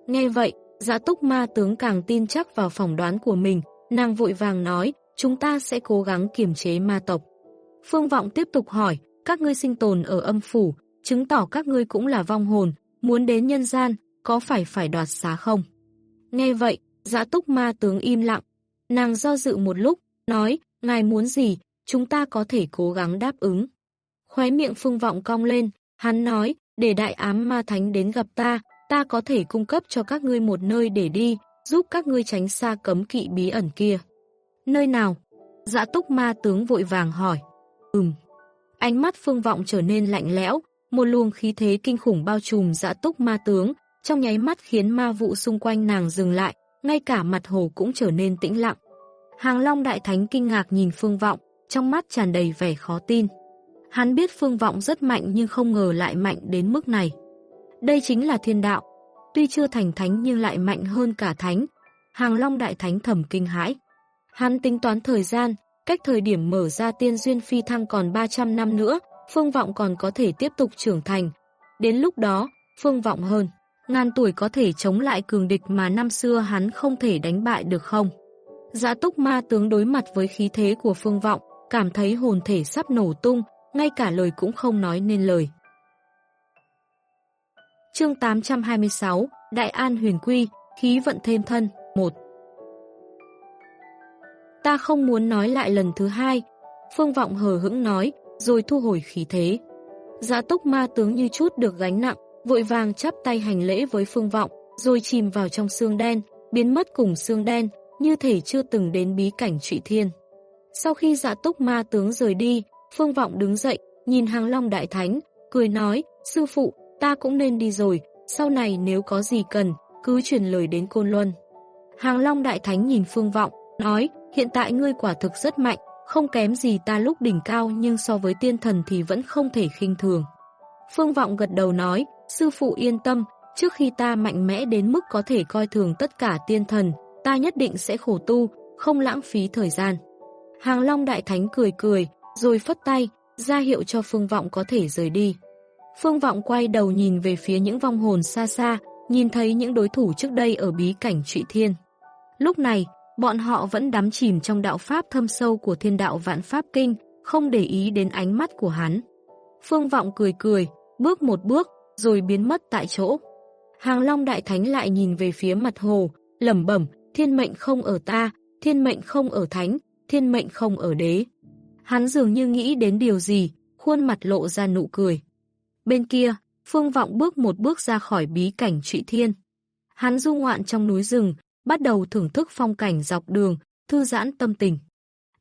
S1: Nghe vậy, Dạ túc ma tướng càng tin chắc vào phỏng đoán của mình, nàng vội vàng nói, chúng ta sẽ cố gắng kiềm chế ma tộc. Phương Vọng tiếp tục hỏi, các ngươi sinh tồn ở âm phủ, chứng tỏ các ngươi cũng là vong hồn, muốn đến nhân gian, có phải phải đoạt xá không? Nghe vậy, dạ túc ma tướng im lặng. Nàng do dự một lúc, nói, ngài muốn gì, chúng ta có thể cố gắng đáp ứng. Khóe miệng phương vọng cong lên, hắn nói, để đại ám ma thánh đến gặp ta, ta có thể cung cấp cho các ngươi một nơi để đi, giúp các ngươi tránh xa cấm kỵ bí ẩn kia. Nơi nào? Dạ túc ma tướng vội vàng hỏi. Ừm. Ánh mắt phương vọng trở nên lạnh lẽo, một luồng khí thế kinh khủng bao trùm dạ túc ma tướng, trong nháy mắt khiến ma vụ xung quanh nàng dừng lại, ngay cả mặt hồ cũng trở nên tĩnh lặng. Hàng Long Đại Thánh kinh ngạc nhìn phương vọng, trong mắt tràn đầy vẻ khó tin. Hắn biết phương vọng rất mạnh nhưng không ngờ lại mạnh đến mức này. Đây chính là thiên đạo. Tuy chưa thành thánh nhưng lại mạnh hơn cả thánh. Hàng Long Đại Thánh thầm kinh hãi. Hắn tính toán thời gian, cách thời điểm mở ra tiên duyên phi thăng còn 300 năm nữa, phương vọng còn có thể tiếp tục trưởng thành. Đến lúc đó, phương vọng hơn, ngàn tuổi có thể chống lại cường địch mà năm xưa hắn không thể đánh bại được không? Giã túc ma tướng đối mặt với khí thế của phương vọng, cảm thấy hồn thể sắp nổ tung, ngay cả lời cũng không nói nên lời. Chương 826, Đại An Huyền Quy, khí vận thêm thân, 1 Ta không muốn nói lại lần thứ hai, Phương Vọng hờ hững nói, rồi thu hồi khí thế. Dạ túc ma tướng như chút được gánh nặng, vội vàng chắp tay hành lễ với Phương Vọng, rồi chìm vào trong xương đen, biến mất cùng xương đen, như thể chưa từng đến bí cảnh trụy thiên. Sau khi dạ túc ma tướng rời đi, Phương Vọng đứng dậy, nhìn Hàng Long Đại Thánh, cười nói, sư phụ, ta cũng nên đi rồi, sau này nếu có gì cần, cứ truyền lời đến Côn Luân. Hàng Long Đại Thánh nhìn Phương Vọng, nói, hiện tại ngươi quả thực rất mạnh, không kém gì ta lúc đỉnh cao nhưng so với tiên thần thì vẫn không thể khinh thường. Phương Vọng gật đầu nói, sư phụ yên tâm, trước khi ta mạnh mẽ đến mức có thể coi thường tất cả tiên thần, ta nhất định sẽ khổ tu, không lãng phí thời gian. Hàng Long Đại Thánh cười cười, rồi phất tay, ra hiệu cho Phương Vọng có thể rời đi. Phương Vọng quay đầu nhìn về phía những vong hồn xa xa, nhìn thấy những đối thủ trước đây ở bí cảnh trụy thiên. Lúc này, bọn họ vẫn đắm chìm trong đạo pháp thâm sâu của thiên đạo vạn pháp kinh, không để ý đến ánh mắt của hắn. Phương Vọng cười cười, bước một bước, rồi biến mất tại chỗ. Hàng Long Đại Thánh lại nhìn về phía mặt hồ, lẩm bẩm, thiên mệnh không ở ta, thiên mệnh không ở thánh, thiên mệnh không ở đế. Hắn dường như nghĩ đến điều gì, khuôn mặt lộ ra nụ cười. Bên kia, Phương Vọng bước một bước ra khỏi bí cảnh trụy thiên. Hắn du ngoạn trong núi rừng, bắt đầu thưởng thức phong cảnh dọc đường, thư giãn tâm tình.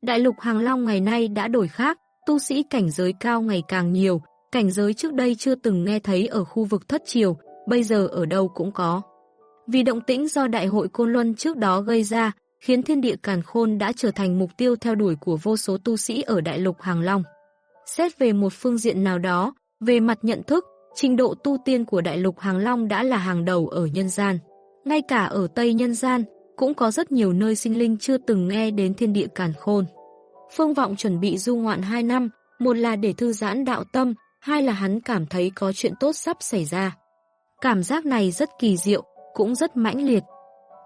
S1: Đại lục Hàng Long ngày nay đã đổi khác, tu sĩ cảnh giới cao ngày càng nhiều, cảnh giới trước đây chưa từng nghe thấy ở khu vực thất triều, bây giờ ở đâu cũng có. Vì động tĩnh do Đại hội Côn Luân trước đó gây ra, khiến thiên địa càn khôn đã trở thành mục tiêu theo đuổi của vô số tu sĩ ở Đại lục Hàng Long. Xét về một phương diện nào đó, về mặt nhận thức, trình độ tu tiên của Đại lục Hàng Long đã là hàng đầu ở nhân gian. Ngay cả ở Tây Nhân Gian, cũng có rất nhiều nơi sinh linh chưa từng nghe đến thiên địa càn khôn. Phương Vọng chuẩn bị du ngoạn 2 năm, một là để thư giãn đạo tâm, hai là hắn cảm thấy có chuyện tốt sắp xảy ra. Cảm giác này rất kỳ diệu, cũng rất mãnh liệt.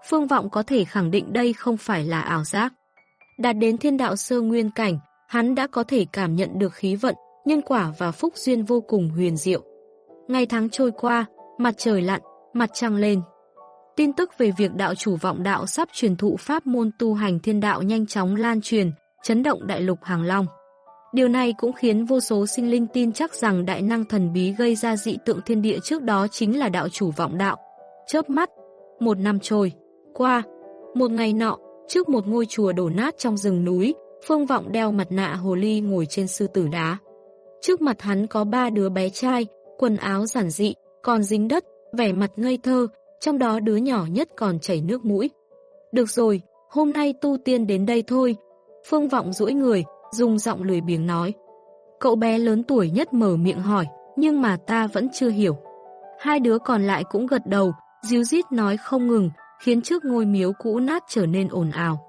S1: Phương Vọng có thể khẳng định đây không phải là ảo giác. Đạt đến thiên đạo sơ nguyên cảnh, hắn đã có thể cảm nhận được khí vận, nhân quả và phúc duyên vô cùng huyền diệu. Ngày tháng trôi qua, mặt trời lặn, mặt trăng lên. Tin tức về việc đạo chủ vọng đạo sắp truyền thụ pháp môn tu hành thiên đạo nhanh chóng lan truyền, chấn động đại lục Hàng Long. Điều này cũng khiến vô số sinh linh tin chắc rằng đại năng thần bí gây ra dị tượng thiên địa trước đó chính là đạo chủ vọng đạo. Chớp mắt, một năm trôi, qua, một ngày nọ, trước một ngôi chùa đổ nát trong rừng núi, Phương Vọng đeo mặt nạ hồ ly ngồi trên sư tử đá. Trước mặt hắn có ba đứa bé trai, quần áo giản dị, còn dính đất, vẻ mặt ngây thơ, trong đó đứa nhỏ nhất còn chảy nước mũi. Được rồi, hôm nay tu tiên đến đây thôi. Phương Vọng duỗi người, dùng giọng lười biếng nói. Cậu bé lớn tuổi nhất mở miệng hỏi, nhưng mà ta vẫn chưa hiểu. Hai đứa còn lại cũng gật đầu, díu dít nói không ngừng, khiến trước ngôi miếu cũ nát trở nên ồn ào.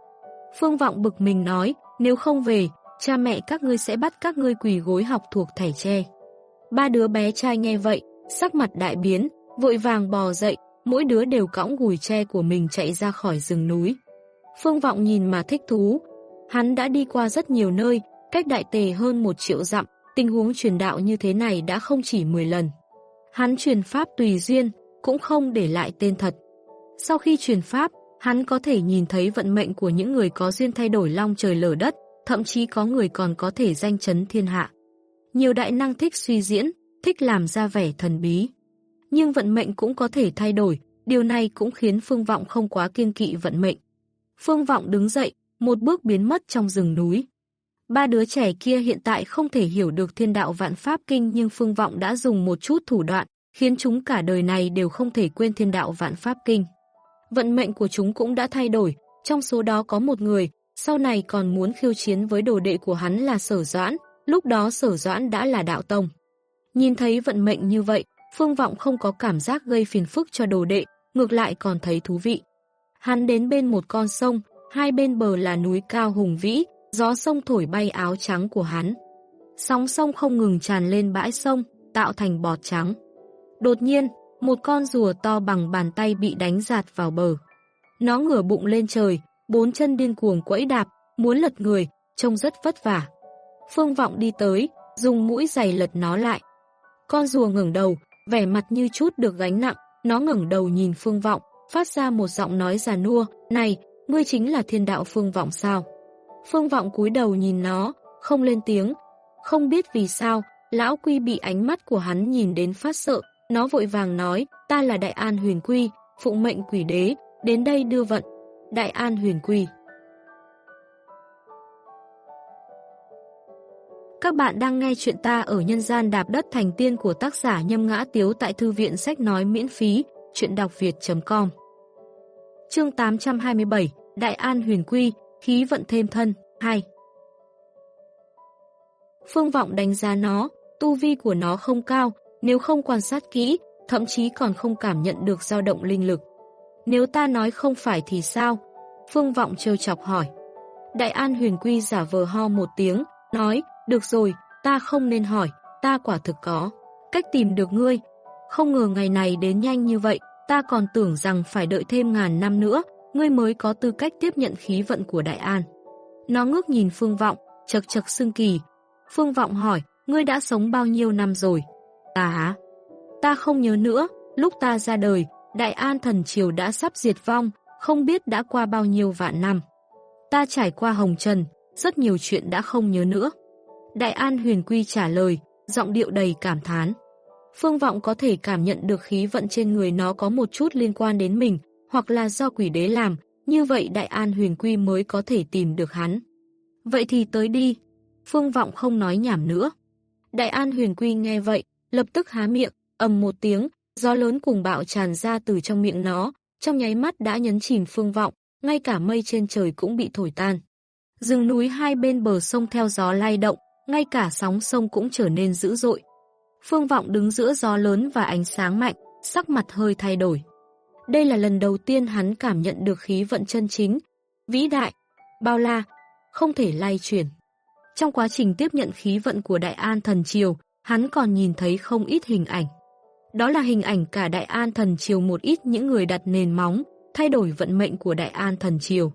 S1: Phương Vọng bực mình nói, nếu không về, cha mẹ các ngươi sẽ bắt các ngươi quỳ gối học thuộc thẻ tre. Ba đứa bé trai nghe vậy, sắc mặt đại biến, vội vàng bò dậy, mỗi đứa đều cõng gùi tre của mình chạy ra khỏi rừng núi. Phương Vọng nhìn mà thích thú. Hắn đã đi qua rất nhiều nơi, cách đại tề hơn một triệu dặm, tình huống truyền đạo như thế này đã không chỉ 10 lần. Hắn truyền pháp tùy duyên, cũng không để lại tên thật. Sau khi truyền pháp, hắn có thể nhìn thấy vận mệnh của những người có duyên thay đổi long trời lở đất, thậm chí có người còn có thể danh chấn thiên hạ. Nhiều đại năng thích suy diễn, thích làm ra vẻ thần bí nhưng vận mệnh cũng có thể thay đổi, điều này cũng khiến Phương Vọng không quá kiên kỵ vận mệnh. Phương Vọng đứng dậy, một bước biến mất trong rừng núi. Ba đứa trẻ kia hiện tại không thể hiểu được thiên đạo vạn pháp kinh nhưng Phương Vọng đã dùng một chút thủ đoạn, khiến chúng cả đời này đều không thể quên thiên đạo vạn pháp kinh. Vận mệnh của chúng cũng đã thay đổi, trong số đó có một người, sau này còn muốn khiêu chiến với đồ đệ của hắn là Sở Doãn, lúc đó Sở Doãn đã là đạo tông. Nhìn thấy vận mệnh như vậy, Phương Vọng không có cảm giác gây phiền phức cho đồ đệ, ngược lại còn thấy thú vị. Hắn đến bên một con sông, hai bên bờ là núi cao hùng vĩ, gió sông thổi bay áo trắng của hắn. Sóng sông không ngừng tràn lên bãi sông, tạo thành bọt trắng. Đột nhiên, một con rùa to bằng bàn tay bị đánh giạt vào bờ. Nó ngửa bụng lên trời, bốn chân điên cuồng quẫy đạp, muốn lật người, trông rất vất vả. Phương Vọng đi tới, dùng mũi giày lật nó lại. Con rùa ngẩng đầu, vẻ mặt như chút được gánh nặng, nó ngẩng đầu nhìn Phương Vọng, phát ra một giọng nói già nua, "Này, ngươi chính là thiên đạo Phương Vọng sao?" Phương Vọng cúi đầu nhìn nó, không lên tiếng, không biết vì sao, lão Quy bị ánh mắt của hắn nhìn đến phát sợ, nó vội vàng nói, "Ta là Đại An Huyền Quy, phụng mệnh quỷ đế, đến đây đưa vận." Đại An Huyền Quy. Các bạn đang nghe chuyện ta ở nhân gian đạp đất thành tiên của tác giả Nhâm Ngã Tiếu tại Thư viện Sách Nói miễn phí, chuyện đọc việt.com Chương 827, Đại An Huyền Quy, khí vận thêm thân, 2 Phương Vọng đánh giá nó, tu vi của nó không cao, nếu không quan sát kỹ, thậm chí còn không cảm nhận được dao động linh lực. Nếu ta nói không phải thì sao? Phương Vọng trêu chọc hỏi. Đại An huyền quy giả vờ ho một tiếng, nói, được rồi, ta không nên hỏi, ta quả thực có. Cách tìm được ngươi, không ngờ ngày này đến nhanh như vậy, ta còn tưởng rằng phải đợi thêm ngàn năm nữa, ngươi mới có tư cách tiếp nhận khí vận của Đại An. Nó ngước nhìn Phương Vọng, chật chật xưng kỳ. Phương Vọng hỏi, ngươi đã sống bao nhiêu năm rồi? Ta hả? Ta không nhớ nữa, lúc ta ra đời, Đại An Thần Triều đã sắp diệt vong, không biết đã qua bao nhiêu vạn năm. Ta trải qua hồng trần, rất nhiều chuyện đã không nhớ nữa. Đại An Huyền Quy trả lời, giọng điệu đầy cảm thán. Phương Vọng có thể cảm nhận được khí vận trên người nó có một chút liên quan đến mình, hoặc là do quỷ đế làm, như vậy Đại An Huyền Quy mới có thể tìm được hắn. Vậy thì tới đi. Phương Vọng không nói nhảm nữa. Đại An Huyền Quy nghe vậy, lập tức há miệng, ầm một tiếng, gió lớn cùng bạo tràn ra từ trong miệng nó, trong nháy mắt đã nhấn chìm phương vọng, ngay cả mây trên trời cũng bị thổi tan. Rừng núi hai bên bờ sông theo gió lay động, ngay cả sóng sông cũng trở nên dữ dội. Phương vọng đứng giữa gió lớn và ánh sáng mạnh, sắc mặt hơi thay đổi. Đây là lần đầu tiên hắn cảm nhận được khí vận chân chính, vĩ đại, bao la, không thể lay chuyển. Trong quá trình tiếp nhận khí vận của Đại An Thần Triều, hắn còn nhìn thấy không ít hình ảnh. Đó là hình ảnh cả Đại An Thần Triều một ít những người đặt nền móng, thay đổi vận mệnh của Đại An Thần Triều.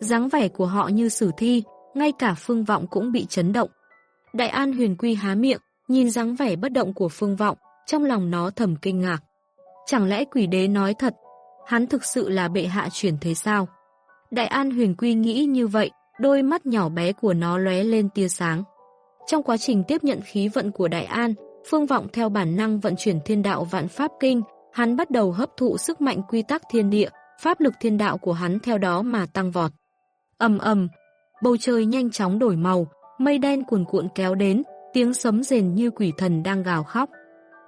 S1: dáng vẻ của họ như sử thi, ngay cả phương vọng cũng bị chấn động. Đại An huyền quy há miệng, nhìn dáng vẻ bất động của phương vọng, trong lòng nó thầm kinh ngạc. Chẳng lẽ quỷ đế nói thật, hắn thực sự là bệ hạ chuyển thế sao? Đại An huyền quy nghĩ như vậy, đôi mắt nhỏ bé của nó lóe lên tia sáng. Trong quá trình tiếp nhận khí vận của Đại An, Phương Vọng theo bản năng vận chuyển thiên đạo vạn pháp kinh, hắn bắt đầu hấp thụ sức mạnh quy tắc thiên địa, pháp lực thiên đạo của hắn theo đó mà tăng vọt. ầm ầm, bầu trời nhanh chóng đổi màu, mây đen cuồn cuộn kéo đến, tiếng sấm rền như quỷ thần đang gào khóc.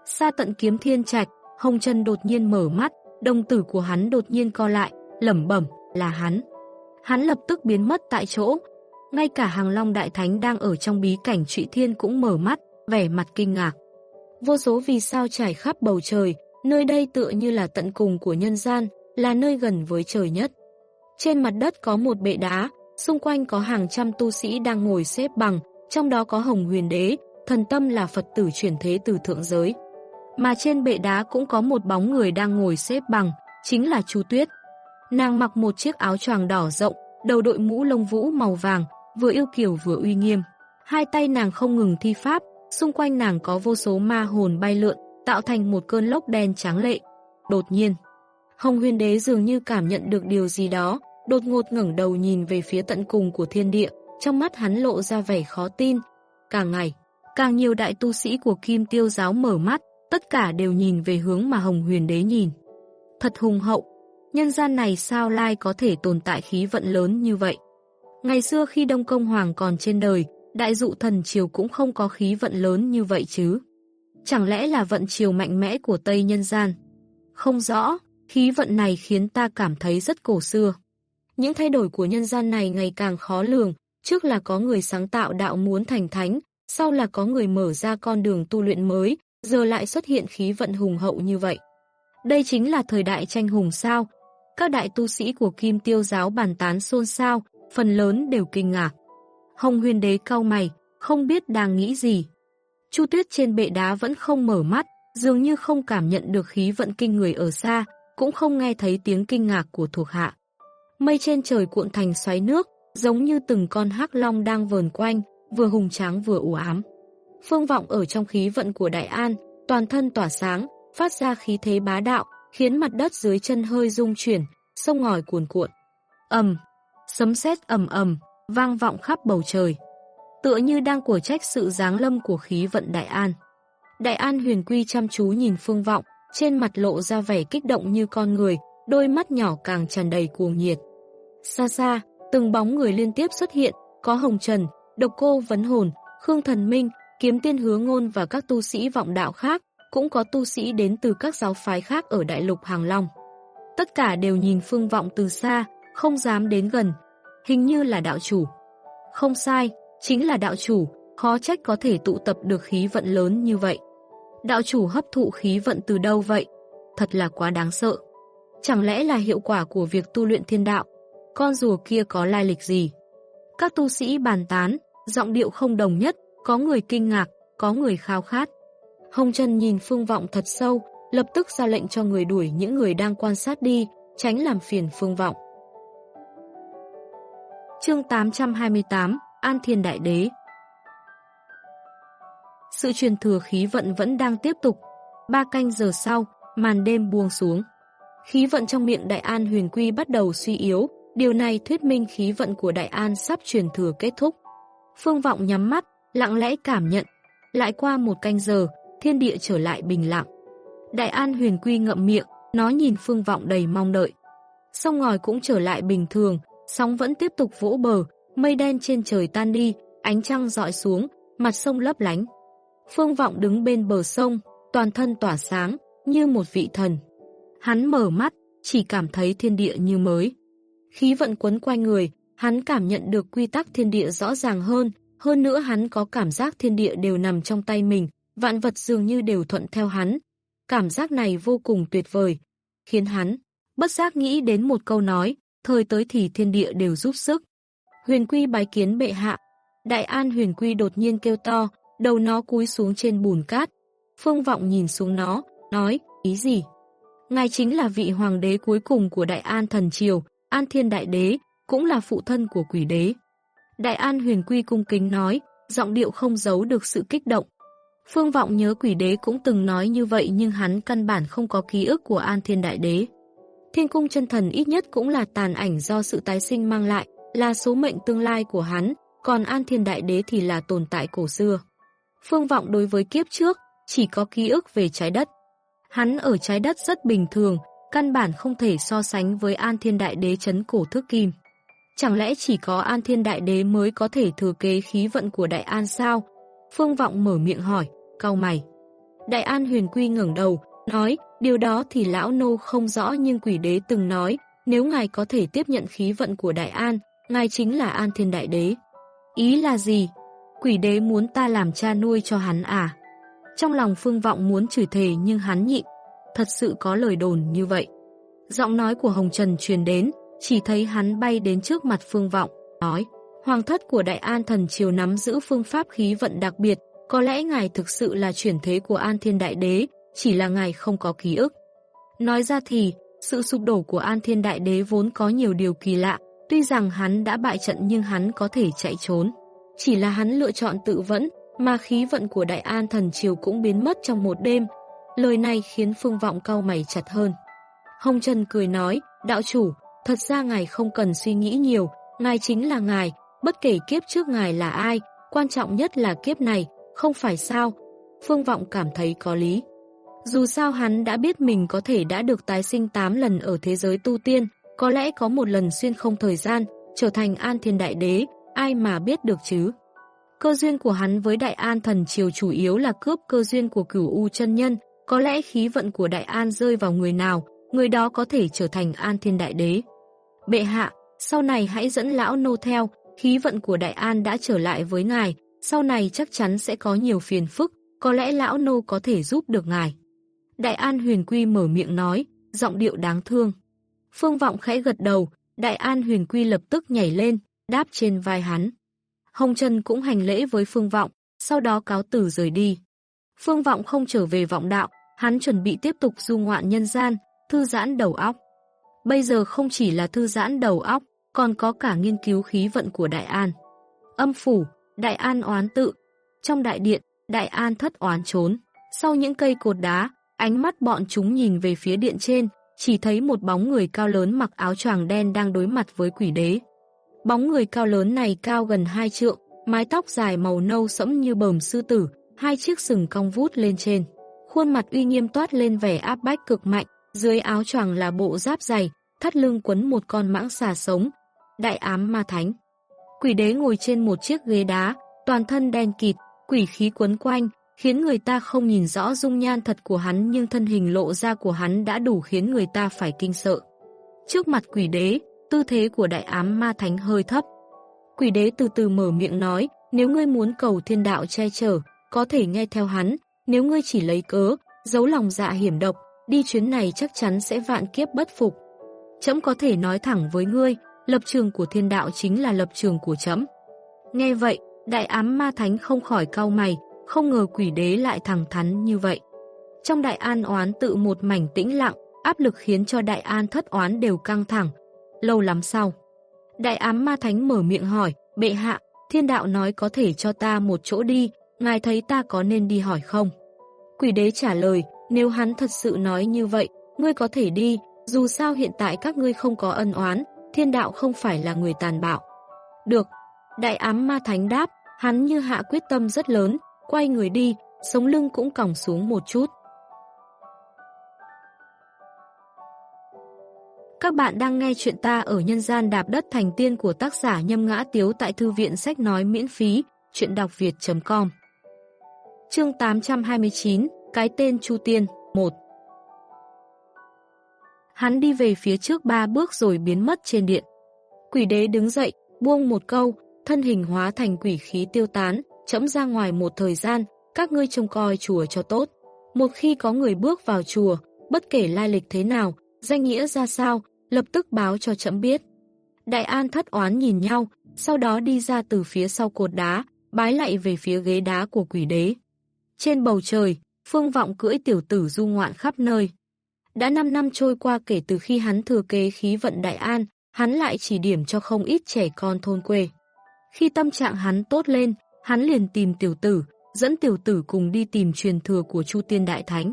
S1: Xa tận kiếm thiên trạch, hồng chân đột nhiên mở mắt, đồng tử của hắn đột nhiên co lại, lẩm bẩm là hắn. Hắn lập tức biến mất tại chỗ, ngay cả hàng long đại thánh đang ở trong bí cảnh trụy thiên cũng mở mắt, vẻ mặt kinh ngạc. Vô số vì sao trải khắp bầu trời, nơi đây tựa như là tận cùng của nhân gian, là nơi gần với trời nhất. Trên mặt đất có một bệ đá, xung quanh có hàng trăm tu sĩ đang ngồi xếp bằng, trong đó có Hồng Huyền Đế, thần tâm là Phật tử chuyển thế từ thượng giới. Mà trên bệ đá cũng có một bóng người đang ngồi xếp bằng, chính là Chu Tuyết. Nàng mặc một chiếc áo choàng đỏ rộng, đầu đội mũ lông vũ màu vàng, vừa yêu kiều vừa uy nghiêm. Hai tay nàng không ngừng thi pháp, xung quanh nàng có vô số ma hồn bay lượn, tạo thành một cơn lốc đen trắng lệ. Đột nhiên, Hồng Huyền Đế dường như cảm nhận được điều gì đó, đột ngột ngẩng đầu nhìn về phía tận cùng của thiên địa, trong mắt hắn lộ ra vẻ khó tin. Càng ngày, càng nhiều đại tu sĩ của Kim Tiêu giáo mở mắt, tất cả đều nhìn về hướng mà Hồng Huyền Đế nhìn. Thật hùng hậu, nhân gian này sao lai có thể tồn tại khí vận lớn như vậy? Ngày xưa khi Đông Công Hoàng còn trên đời, đại dụ thần triều cũng không có khí vận lớn như vậy chứ. Chẳng lẽ là vận triều mạnh mẽ của Tây nhân gian? Không rõ, khí vận này khiến ta cảm thấy rất cổ xưa. Những thay đổi của nhân gian này ngày càng khó lường, trước là có người sáng tạo đạo muốn thành thánh, sau là có người mở ra con đường tu luyện mới, giờ lại xuất hiện khí vận hùng hậu như vậy. Đây chính là thời đại tranh hùng sao. Các đại tu sĩ của Kim Tiêu giáo bàn tán xôn xao, phần lớn đều kinh ngạc. Hồng huyền đế cau mày, không biết đang nghĩ gì. Chu tuyết trên bệ đá vẫn không mở mắt, dường như không cảm nhận được khí vận kinh người ở xa, cũng không nghe thấy tiếng kinh ngạc của thuộc hạ. Mây trên trời cuộn thành xoáy nước, giống như từng con hắc long đang vờn quanh, vừa hùng tráng vừa u ám. Phương vọng ở trong khí vận của Đại An, toàn thân tỏa sáng, phát ra khí thế bá đạo, khiến mặt đất dưới chân hơi rung chuyển, sông ngòi cuồn cuộn. ầm, sấm sét ầm ầm, vang vọng khắp bầu trời. Tựa như đang của trách sự giáng lâm của khí vận Đại An. Đại An huyền quy chăm chú nhìn phương vọng, trên mặt lộ ra vẻ kích động như con người, đôi mắt nhỏ càng tràn đầy cuồng nhiệt. Xa xa, từng bóng người liên tiếp xuất hiện, có Hồng Trần, Độc Cô Vấn Hồn, Khương Thần Minh, Kiếm Tiên Hứa Ngôn và các tu sĩ vọng đạo khác, cũng có tu sĩ đến từ các giáo phái khác ở Đại Lục Hàng Long. Tất cả đều nhìn Phương Vọng từ xa, không dám đến gần. Hình như là đạo chủ. Không sai, chính là đạo chủ, khó trách có thể tụ tập được khí vận lớn như vậy. Đạo chủ hấp thụ khí vận từ đâu vậy? Thật là quá đáng sợ. Chẳng lẽ là hiệu quả của việc tu luyện thiên đạo? Con rùa kia có lai lịch gì? Các tu sĩ bàn tán, giọng điệu không đồng nhất, có người kinh ngạc, có người khao khát. Hồng Trần nhìn Phương Vọng thật sâu, lập tức ra lệnh cho người đuổi những người đang quan sát đi, tránh làm phiền Phương Vọng. Chương 828 An Thiên Đại Đế Sự truyền thừa khí vận vẫn đang tiếp tục. Ba canh giờ sau, màn đêm buông xuống. Khí vận trong miệng Đại An huyền quy bắt đầu suy yếu, điều này thuyết minh khí vận của Đại An sắp truyền thừa kết thúc. Phương Vọng nhắm mắt, lặng lẽ cảm nhận. Lại qua một canh giờ, thiên địa trở lại bình lặng. Đại An huyền quy ngậm miệng, nó nhìn Phương Vọng đầy mong đợi. Sông ngòi cũng trở lại bình thường, sóng vẫn tiếp tục vỗ bờ, mây đen trên trời tan đi, ánh trăng dọi xuống, mặt sông lấp lánh. Phương Vọng đứng bên bờ sông, toàn thân tỏa sáng, như một vị thần. Hắn mở mắt, chỉ cảm thấy thiên địa như mới. Khí vận quấn quanh người, hắn cảm nhận được quy tắc thiên địa rõ ràng hơn, hơn nữa hắn có cảm giác thiên địa đều nằm trong tay mình, vạn vật dường như đều thuận theo hắn. Cảm giác này vô cùng tuyệt vời, khiến hắn bất giác nghĩ đến một câu nói, thời tới thì thiên địa đều giúp sức. Huyền Quy bái kiến bệ hạ. Đại An Huyền Quy đột nhiên kêu to, đầu nó cúi xuống trên bùn cát. Phương Vọng nhìn xuống nó, nói, ý gì? Ngài chính là vị hoàng đế cuối cùng của Đại An Thần Triều, An Thiên Đại Đế, cũng là phụ thân của quỷ đế. Đại An Huyền Quy cung kính nói, giọng điệu không giấu được sự kích động. Phương Vọng nhớ quỷ đế cũng từng nói như vậy nhưng hắn căn bản không có ký ức của An Thiên Đại Đế. Thiên cung chân thần ít nhất cũng là tàn ảnh do sự tái sinh mang lại, là số mệnh tương lai của hắn, còn An Thiên Đại Đế thì là tồn tại cổ xưa. Phương Vọng đối với kiếp trước, chỉ có ký ức về trái đất. Hắn ở trái đất rất bình thường, căn bản không thể so sánh với An Thiên Đại Đế chấn cổ thước kim. Chẳng lẽ chỉ có An Thiên Đại Đế mới có thể thừa kế khí vận của Đại An sao? Phương Vọng mở miệng hỏi, cau mày. Đại An huyền quy ngẩng đầu, nói, điều đó thì lão nô không rõ nhưng quỷ đế từng nói, nếu ngài có thể tiếp nhận khí vận của Đại An, ngài chính là An Thiên Đại Đế. Ý là gì? Quỷ đế muốn ta làm cha nuôi cho hắn à? Trong lòng Phương Vọng muốn chửi thề nhưng hắn nhịn, thật sự có lời đồn như vậy. Giọng nói của Hồng Trần truyền đến, chỉ thấy hắn bay đến trước mặt Phương Vọng, nói, Hoàng thất của Đại An Thần Triều nắm giữ phương pháp khí vận đặc biệt, có lẽ ngài thực sự là chuyển thế của An Thiên Đại Đế, chỉ là ngài không có ký ức. Nói ra thì, sự sụp đổ của An Thiên Đại Đế vốn có nhiều điều kỳ lạ, tuy rằng hắn đã bại trận nhưng hắn có thể chạy trốn. Chỉ là hắn lựa chọn tự vẫn, mà khí vận của Đại An Thần Triều cũng biến mất trong một đêm. Lời này khiến Phương Vọng cau mày chặt hơn. Hồng Trần cười nói, đạo chủ, thật ra ngài không cần suy nghĩ nhiều, ngài chính là ngài, bất kể kiếp trước ngài là ai, quan trọng nhất là kiếp này, không phải sao? Phương Vọng cảm thấy có lý. Dù sao hắn đã biết mình có thể đã được tái sinh 8 lần ở thế giới tu tiên, có lẽ có một lần xuyên không thời gian, trở thành An Thiên Đại Đế, ai mà biết được chứ. Cơ duyên của hắn với Đại An Thần Triều chủ yếu là cướp cơ duyên của cửu U chân Nhân, có lẽ khí vận của Đại An rơi vào người nào, người đó có thể trở thành An Thiên Đại Đế. Bệ hạ, sau này hãy dẫn lão nô theo, khí vận của Đại An đã trở lại với ngài, sau này chắc chắn sẽ có nhiều phiền phức, có lẽ lão nô có thể giúp được ngài. Đại An huyền quy mở miệng nói, giọng điệu đáng thương. Phương Vọng khẽ gật đầu, Đại An huyền quy lập tức nhảy lên, đáp trên vai hắn. Hồng Trần cũng hành lễ với Phương Vọng, sau đó cáo tử rời đi. Phương Vọng không trở về vọng đạo, hắn chuẩn bị tiếp tục du ngoạn nhân gian, thư giãn đầu óc. Bây giờ không chỉ là thư giãn đầu óc, còn có cả nghiên cứu khí vận của Đại An. Âm phủ, Đại An oán tự. Trong đại điện, Đại An thất oán trốn. Sau những cây cột đá, ánh mắt bọn chúng nhìn về phía điện trên, chỉ thấy một bóng người cao lớn mặc áo choàng đen đang đối mặt với quỷ đế. Bóng người cao lớn này cao gần hai trượng, mái tóc dài màu nâu sẫm như bờm sư tử, hai chiếc sừng cong vút lên trên. Khuôn mặt uy nghiêm toát lên vẻ áp bách cực mạnh, dưới áo choàng là bộ giáp dày, thắt lưng quấn một con mãng xà sống. Đại ám ma thánh. Quỷ đế ngồi trên một chiếc ghế đá, toàn thân đen kịt, quỷ khí quấn quanh, khiến người ta không nhìn rõ dung nhan thật của hắn nhưng thân hình lộ ra của hắn đã đủ khiến người ta phải kinh sợ. Trước mặt quỷ đế, tư thế của đại ám ma thánh hơi thấp. Quỷ đế từ từ mở miệng nói, nếu ngươi muốn cầu thiên đạo che chở, có thể nghe theo hắn, nếu ngươi chỉ lấy cớ, giấu lòng dạ hiểm độc, đi chuyến này chắc chắn sẽ vạn kiếp bất phục. Chấm có thể nói thẳng với ngươi, lập trường của thiên đạo chính là lập trường của chấm. Nghe vậy, đại ám ma thánh không khỏi cau mày, không ngờ quỷ đế lại thẳng thắn như vậy. Trong đại an oán tự một mảnh tĩnh lặng, áp lực khiến cho đại an thất oán đều căng thẳng. Lâu lắm sau, đại ám ma thánh mở miệng hỏi, bệ hạ, thiên đạo nói có thể cho ta một chỗ đi, ngài thấy ta có nên đi hỏi không? Quỷ đế trả lời, nếu hắn thật sự nói như vậy, ngươi có thể đi, dù sao hiện tại các ngươi không có ân oán, thiên đạo không phải là người tàn bạo. Được, đại ám ma thánh đáp, hắn như hạ quyết tâm rất lớn, quay người đi, sống lưng cũng còng xuống một chút. Các bạn đang nghe chuyện ta ở nhân gian đạp đất thành tiên của tác giả Nhâm Ngã Tiếu tại Thư viện Sách Nói miễn phí, chuyện đọc việt.com Chương 829, Cái tên Chu Tiên, 1 Hắn đi về phía trước ba bước rồi biến mất trên điện. Quỷ đế đứng dậy, buông một câu, thân hình hóa thành quỷ khí tiêu tán, chấm ra ngoài một thời gian, các ngươi trông coi chùa cho tốt. Một khi có người bước vào chùa, bất kể lai lịch thế nào, danh nghĩa ra sao, lập tức báo cho chậm biết. Đại An thất oán nhìn nhau, sau đó đi ra từ phía sau cột đá, bái lại về phía ghế đá của quỷ đế. Trên bầu trời, phương vọng cưỡi tiểu tử du ngoạn khắp nơi. Đã 5 năm trôi qua kể từ khi hắn thừa kế khí vận Đại An, hắn lại chỉ điểm cho không ít trẻ con thôn quê. Khi tâm trạng hắn tốt lên, hắn liền tìm tiểu tử, dẫn tiểu tử cùng đi tìm truyền thừa của Chu Tiên Đại Thánh.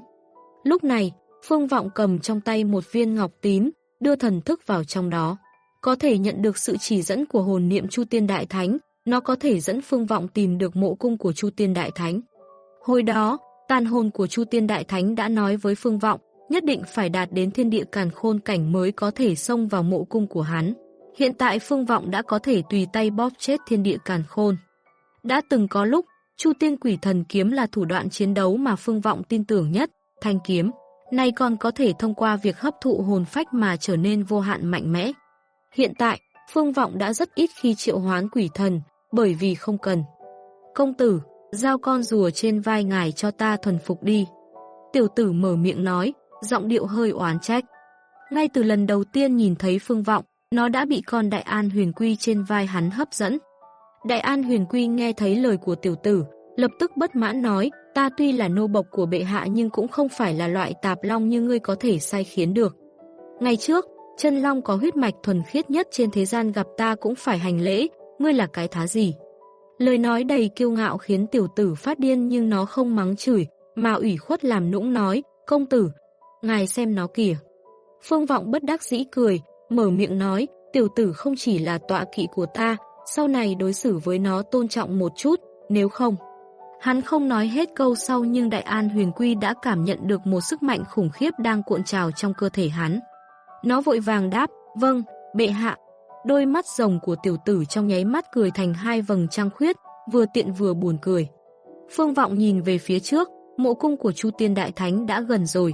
S1: Lúc này, Phương Vọng cầm trong tay một viên ngọc tím, đưa thần thức vào trong đó. Có thể nhận được sự chỉ dẫn của hồn niệm Chu Tiên Đại Thánh, nó có thể dẫn Phương Vọng tìm được mộ cung của Chu Tiên Đại Thánh. Hồi đó, tàn hồn của Chu Tiên Đại Thánh đã nói với Phương Vọng, nhất định phải đạt đến thiên địa càn khôn cảnh mới có thể xông vào mộ cung của hắn. Hiện tại Phương Vọng đã có thể tùy tay bóp chết thiên địa càn khôn. Đã từng có lúc, Chu Tiên Quỷ Thần Kiếm là thủ đoạn chiến đấu mà Phương Vọng tin tưởng nhất, thanh kiếm. Này còn có thể thông qua việc hấp thụ hồn phách mà trở nên vô hạn mạnh mẽ. Hiện tại, Phương Vọng đã rất ít khi triệu hoán quỷ thần, bởi vì không cần. Công tử, giao con rùa trên vai ngài cho ta thuần phục đi. Tiểu tử mở miệng nói, giọng điệu hơi oán trách. Ngay từ lần đầu tiên nhìn thấy Phương Vọng, nó đã bị con Đại An huyền quy trên vai hắn hấp dẫn. Đại An huyền quy nghe thấy lời của tiểu tử, lập tức bất mãn nói, ta tuy là nô bộc của bệ hạ nhưng cũng không phải là loại tạp long như ngươi có thể sai khiến được. Ngày trước, chân long có huyết mạch thuần khiết nhất trên thế gian gặp ta cũng phải hành lễ, ngươi là cái thá gì? Lời nói đầy kiêu ngạo khiến tiểu tử phát điên nhưng nó không mắng chửi, mà ủy khuất làm nũng nói, công tử, ngài xem nó kìa. Phương vọng bất đắc dĩ cười, mở miệng nói, tiểu tử không chỉ là tọa kỵ của ta, sau này đối xử với nó tôn trọng một chút, nếu không. Hắn không nói hết câu sau nhưng Đại An Huyền Quy đã cảm nhận được một sức mạnh khủng khiếp đang cuộn trào trong cơ thể hắn. Nó vội vàng đáp, vâng, bệ hạ. Đôi mắt rồng của tiểu tử trong nháy mắt cười thành hai vầng trăng khuyết, vừa tiện vừa buồn cười. Phương Vọng nhìn về phía trước, mộ cung của Chu Tiên Đại Thánh đã gần rồi.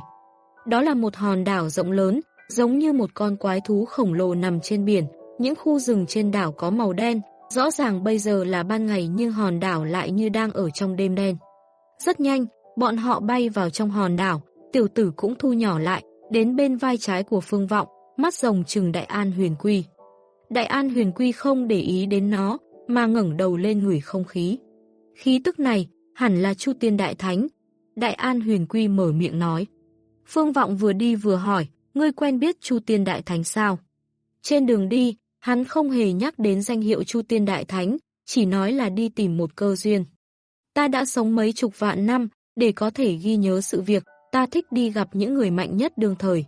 S1: Đó là một hòn đảo rộng lớn, giống như một con quái thú khổng lồ nằm trên biển, những khu rừng trên đảo có màu đen, rõ ràng bây giờ là ban ngày nhưng hòn đảo lại như đang ở trong đêm đen. Rất nhanh, bọn họ bay vào trong hòn đảo, tiểu tử cũng thu nhỏ lại, đến bên vai trái của Phương Vọng, mắt rồng trừng Đại An Huyền Quy. Đại An Huyền Quy không để ý đến nó, mà ngẩng đầu lên ngửi không khí. Khí tức này, hẳn là Chu Tiên Đại Thánh. Đại An Huyền Quy mở miệng nói. Phương Vọng vừa đi vừa hỏi, ngươi quen biết Chu Tiên Đại Thánh sao? Trên đường đi, hắn không hề nhắc đến danh hiệu Chu Tiên Đại Thánh, chỉ nói là đi tìm một cơ duyên. Ta đã sống mấy chục vạn năm, để có thể ghi nhớ sự việc, ta thích đi gặp những người mạnh nhất đương thời.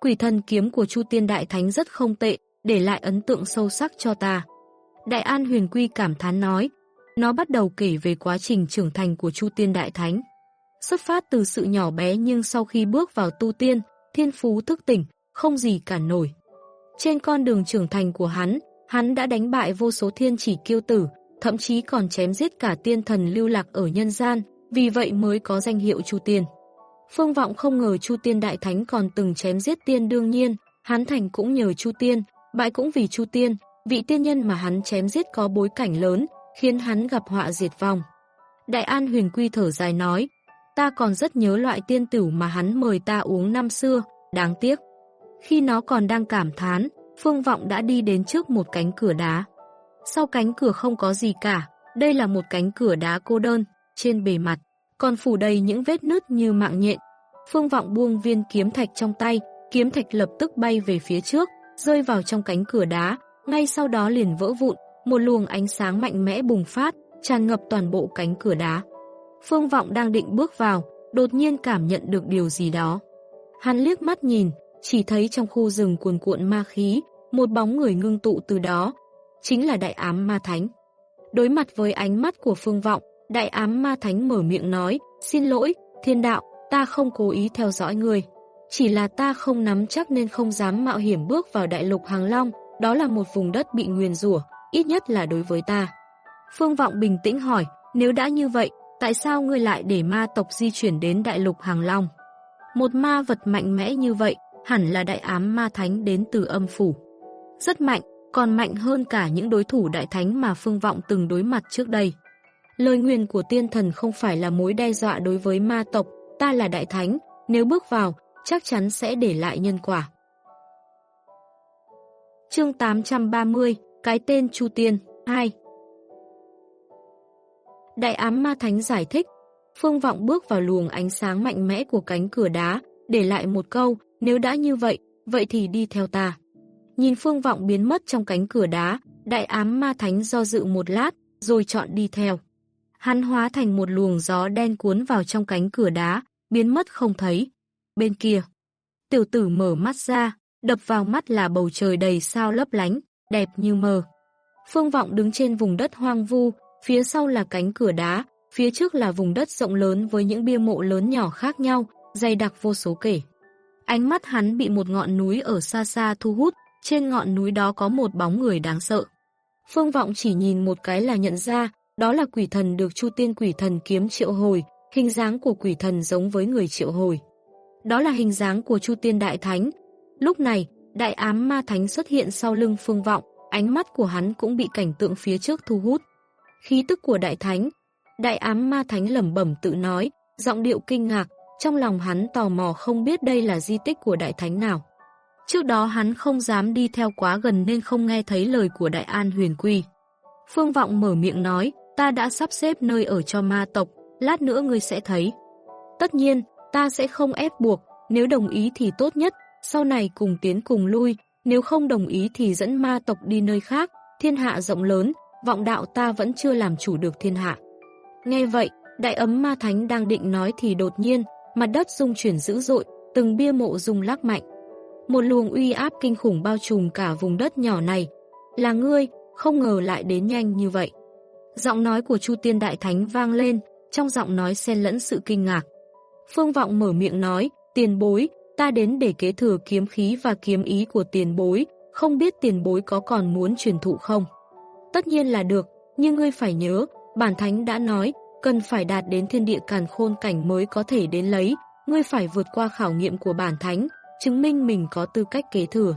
S1: Quỷ thần kiếm của Chu Tiên Đại Thánh rất không tệ, để lại ấn tượng sâu sắc cho ta. Đại An Huyền Quy cảm thán nói, nó bắt đầu kể về quá trình trưởng thành của Chu Tiên Đại Thánh. Xuất phát từ sự nhỏ bé nhưng sau khi bước vào tu tiên, thiên phú thức tỉnh, không gì cản nổi. Trên con đường trưởng thành của hắn, hắn đã đánh bại vô số thiên chỉ kiêu tử, thậm chí còn chém giết cả tiên thần lưu lạc ở nhân gian, vì vậy mới có danh hiệu Chu Tiên. Phương Vọng không ngờ Chu Tiên Đại Thánh còn từng chém giết tiên đương nhiên, hắn thành cũng nhờ Chu Tiên, bại cũng vì Chu Tiên, vị tiên nhân mà hắn chém giết có bối cảnh lớn, khiến hắn gặp họa diệt vong. Đại An huyền quy thở dài nói, ta còn rất nhớ loại tiên tử mà hắn mời ta uống năm xưa, đáng tiếc. Khi nó còn đang cảm thán, Phương Vọng đã đi đến trước một cánh cửa đá. Sau cánh cửa không có gì cả, đây là một cánh cửa đá cô đơn, trên bề mặt, còn phủ đầy những vết nứt như mạng nhện. Phương Vọng buông viên kiếm thạch trong tay, kiếm thạch lập tức bay về phía trước, rơi vào trong cánh cửa đá, ngay sau đó liền vỡ vụn, một luồng ánh sáng mạnh mẽ bùng phát, tràn ngập toàn bộ cánh cửa đá. Phương Vọng đang định bước vào, đột nhiên cảm nhận được điều gì đó. Hắn liếc mắt nhìn, chỉ thấy trong khu rừng cuồn cuộn ma khí, một bóng người ngưng tụ từ đó, chính là đại ám ma thánh. Đối mặt với ánh mắt của Phương Vọng, đại ám ma thánh mở miệng nói, xin lỗi, thiên đạo, ta không cố ý theo dõi người. Chỉ là ta không nắm chắc nên không dám mạo hiểm bước vào đại lục Hàng Long, đó là một vùng đất bị nguyền rủa, ít nhất là đối với ta. Phương Vọng bình tĩnh hỏi, nếu đã như vậy, tại sao ngươi lại để ma tộc di chuyển đến đại lục Hàng Long? Một ma vật mạnh mẽ như vậy, hẳn là đại ám ma thánh đến từ âm phủ. Rất mạnh, còn mạnh hơn cả những đối thủ đại thánh mà Phương Vọng từng đối mặt trước đây. Lời nguyền của tiên thần không phải là mối đe dọa đối với ma tộc, ta là đại thánh, nếu bước vào, chắc chắn sẽ để lại nhân quả. Chương 830, cái tên Chu Tiên, 2 Đại ám ma thánh giải thích, Phương Vọng bước vào luồng ánh sáng mạnh mẽ của cánh cửa đá, để lại một câu, nếu đã như vậy, vậy thì đi theo ta. Nhìn Phương Vọng biến mất trong cánh cửa đá, đại ám ma thánh do dự một lát, rồi chọn đi theo. Hắn hóa thành một luồng gió đen cuốn vào trong cánh cửa đá, biến mất không thấy. Bên kia, tiểu tử mở mắt ra, đập vào mắt là bầu trời đầy sao lấp lánh, đẹp như mơ. Phương Vọng đứng trên vùng đất hoang vu, phía sau là cánh cửa đá, phía trước là vùng đất rộng lớn với những bia mộ lớn nhỏ khác nhau, dày đặc vô số kể. Ánh mắt hắn bị một ngọn núi ở xa xa thu hút, trên ngọn núi đó có một bóng người đáng sợ. Phương Vọng chỉ nhìn một cái là nhận ra, đó là quỷ thần được Chu Tiên quỷ thần kiếm triệu hồi, hình dáng của quỷ thần giống với người triệu hồi. Đó là hình dáng của Chu Tiên Đại Thánh. Lúc này, Đại ám ma thánh xuất hiện sau lưng Phương Vọng, ánh mắt của hắn cũng bị cảnh tượng phía trước thu hút. Khí tức của Đại Thánh, Đại ám ma thánh lẩm bẩm tự nói, giọng điệu kinh ngạc, trong lòng hắn tò mò không biết đây là di tích của Đại Thánh nào. Trước đó hắn không dám đi theo quá gần nên không nghe thấy lời của Đại An huyền quy. Phương Vọng mở miệng nói, ta đã sắp xếp nơi ở cho ma tộc, lát nữa ngươi sẽ thấy. Tất nhiên, ta sẽ không ép buộc, nếu đồng ý thì tốt nhất, sau này cùng tiến cùng lui, nếu không đồng ý thì dẫn ma tộc đi nơi khác, thiên hạ rộng lớn, vọng đạo ta vẫn chưa làm chủ được thiên hạ. Nghe vậy, đại ấm ma thánh đang định nói thì đột nhiên, mặt đất rung chuyển dữ dội, từng bia mộ rung lắc mạnh. Một luồng uy áp kinh khủng bao trùm cả vùng đất nhỏ này. Là ngươi, không ngờ lại đến nhanh như vậy. Giọng nói của Chu Tiên Đại Thánh vang lên, trong giọng nói xen lẫn sự kinh ngạc. Phương Vọng mở miệng nói, tiền bối, ta đến để kế thừa kiếm khí và kiếm ý của tiền bối, không biết tiền bối có còn muốn truyền thụ không? Tất nhiên là được, nhưng ngươi phải nhớ, bản thánh đã nói, cần phải đạt đến thiên địa càn khôn cảnh mới có thể đến lấy, ngươi phải vượt qua khảo nghiệm của bản thánh, chứng minh mình có tư cách kế thừa.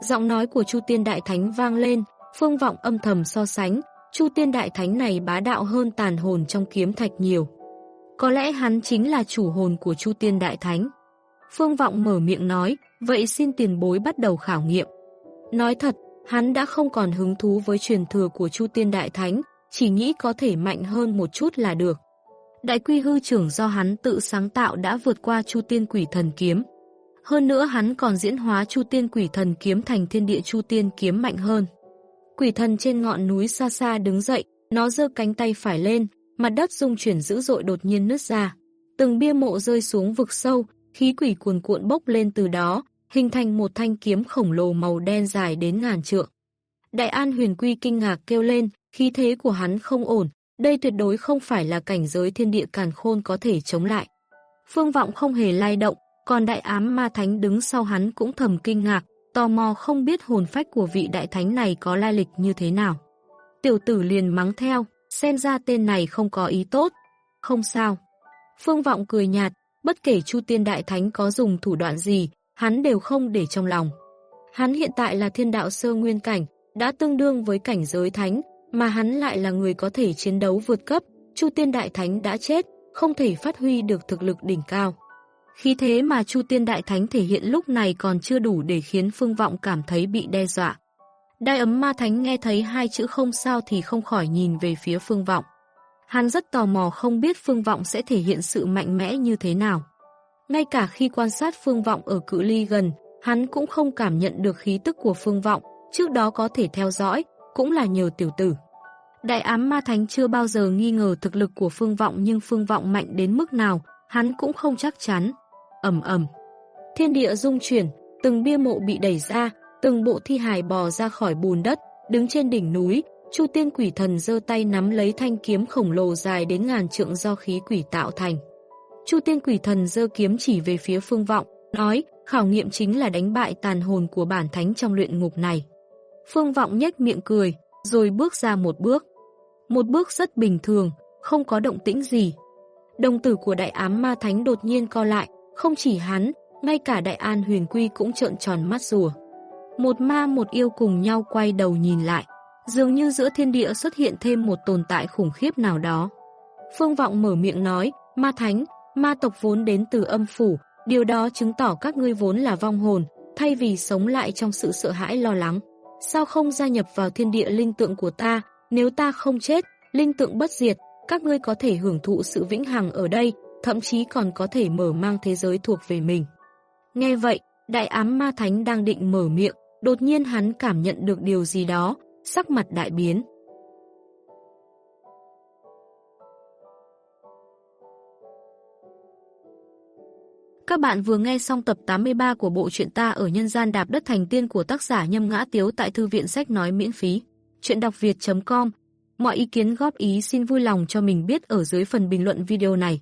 S1: Giọng nói của Chu Tiên Đại Thánh vang lên, phương vọng âm thầm so sánh, Chu Tiên Đại Thánh này bá đạo hơn tàn hồn trong kiếm thạch nhiều. Có lẽ hắn chính là chủ hồn của Chu Tiên Đại Thánh. Phương Vọng mở miệng nói, vậy xin tiền bối bắt đầu khảo nghiệm. Nói thật, hắn đã không còn hứng thú với truyền thừa của Chu Tiên Đại Thánh, chỉ nghĩ có thể mạnh hơn một chút là được. Đại quy hư trưởng do hắn tự sáng tạo đã vượt qua Chu Tiên Quỷ Thần Kiếm. Hơn nữa hắn còn diễn hóa Chu Tiên Quỷ Thần Kiếm thành thiên địa Chu Tiên Kiếm mạnh hơn. Quỷ thần trên ngọn núi xa xa đứng dậy, nó giơ cánh tay phải lên, mặt đất rung chuyển dữ dội đột nhiên nứt ra. Từng bia mộ rơi xuống vực sâu, khí quỷ cuồn cuộn bốc lên từ đó, hình thành một thanh kiếm khổng lồ màu đen dài đến ngàn trượng. Đại An huyền quy kinh ngạc kêu lên, khí thế của hắn không ổn, đây tuyệt đối không phải là cảnh giới thiên địa càn khôn có thể chống lại. Phương vọng không hề lay động, còn đại ám ma thánh đứng sau hắn cũng thầm kinh ngạc, tò mò không biết hồn phách của vị đại thánh này có lai lịch như thế nào. Tiểu tử liền mắng theo, xem ra tên này không có ý tốt. Không sao. Phương Vọng cười nhạt, bất kể Chu Tiên Đại Thánh có dùng thủ đoạn gì, hắn đều không để trong lòng. Hắn hiện tại là thiên đạo sơ nguyên cảnh, đã tương đương với cảnh giới thánh, mà hắn lại là người có thể chiến đấu vượt cấp, Chu Tiên Đại Thánh đã chết, không thể phát huy được thực lực đỉnh cao. Khi thế mà Chu Tiên Đại Thánh thể hiện lúc này còn chưa đủ để khiến Phương Vọng cảm thấy bị đe dọa. Đai ấm ma thánh nghe thấy hai chữ không sao thì không khỏi nhìn về phía Phương Vọng. Hắn rất tò mò không biết Phương Vọng sẽ thể hiện sự mạnh mẽ như thế nào. Ngay cả khi quan sát Phương Vọng ở cự ly gần, hắn cũng không cảm nhận được khí tức của Phương Vọng, trước đó có thể theo dõi, cũng là nhờ tiểu tử. Đại ám ma thánh chưa bao giờ nghi ngờ thực lực của Phương Vọng nhưng Phương Vọng mạnh đến mức nào, hắn cũng không chắc chắn. ầm ầm Thiên địa rung chuyển, từng bia mộ bị đẩy ra, từng bộ thi hài bò ra khỏi bùn đất, đứng trên đỉnh núi, Chu Tiên Quỷ Thần giơ tay nắm lấy thanh kiếm khổng lồ dài đến ngàn trượng do khí quỷ tạo thành. Chu Tiên Quỷ Thần giơ kiếm chỉ về phía Phương Vọng, nói, khảo nghiệm chính là đánh bại tàn hồn của bản thánh trong luyện ngục này. Phương Vọng nhếch miệng cười, rồi bước ra một bước. Một bước rất bình thường, không có động tĩnh gì. Đồng tử của đại ám ma thánh đột nhiên co lại, không chỉ hắn, ngay cả đại an huyền quy cũng trợn tròn mắt rùa. Một ma một yêu cùng nhau quay đầu nhìn lại, dường như giữa thiên địa xuất hiện thêm một tồn tại khủng khiếp nào đó. Phương Vọng mở miệng nói, ma thánh, ma tộc vốn đến từ âm phủ, điều đó chứng tỏ các ngươi vốn là vong hồn, thay vì sống lại trong sự sợ hãi lo lắng. Sao không gia nhập vào thiên địa linh tượng của ta, nếu ta không chết, linh tượng bất diệt, các ngươi có thể hưởng thụ sự vĩnh hằng ở đây, thậm chí còn có thể mở mang thế giới thuộc về mình. Nghe vậy, đại ám ma thánh đang định mở miệng, đột nhiên hắn cảm nhận được điều gì đó, sắc mặt đại biến. Các bạn vừa nghe xong tập 83 của bộ truyện ta ở nhân gian đạp đất thành tiên của tác giả Nhâm Ngã Tiếu tại thư viện sách nói miễn phí. Chuyện đọc việt.com Mọi ý kiến góp ý xin vui lòng cho mình biết ở dưới phần bình luận video này.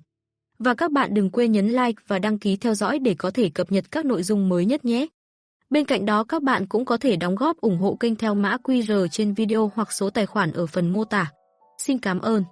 S1: Và các bạn đừng quên nhấn like và đăng ký theo dõi để có thể cập nhật các nội dung mới nhất nhé. Bên cạnh đó, các bạn cũng có thể đóng góp ủng hộ kênh theo mã QR trên video hoặc số tài khoản ở phần mô tả. Xin cảm ơn.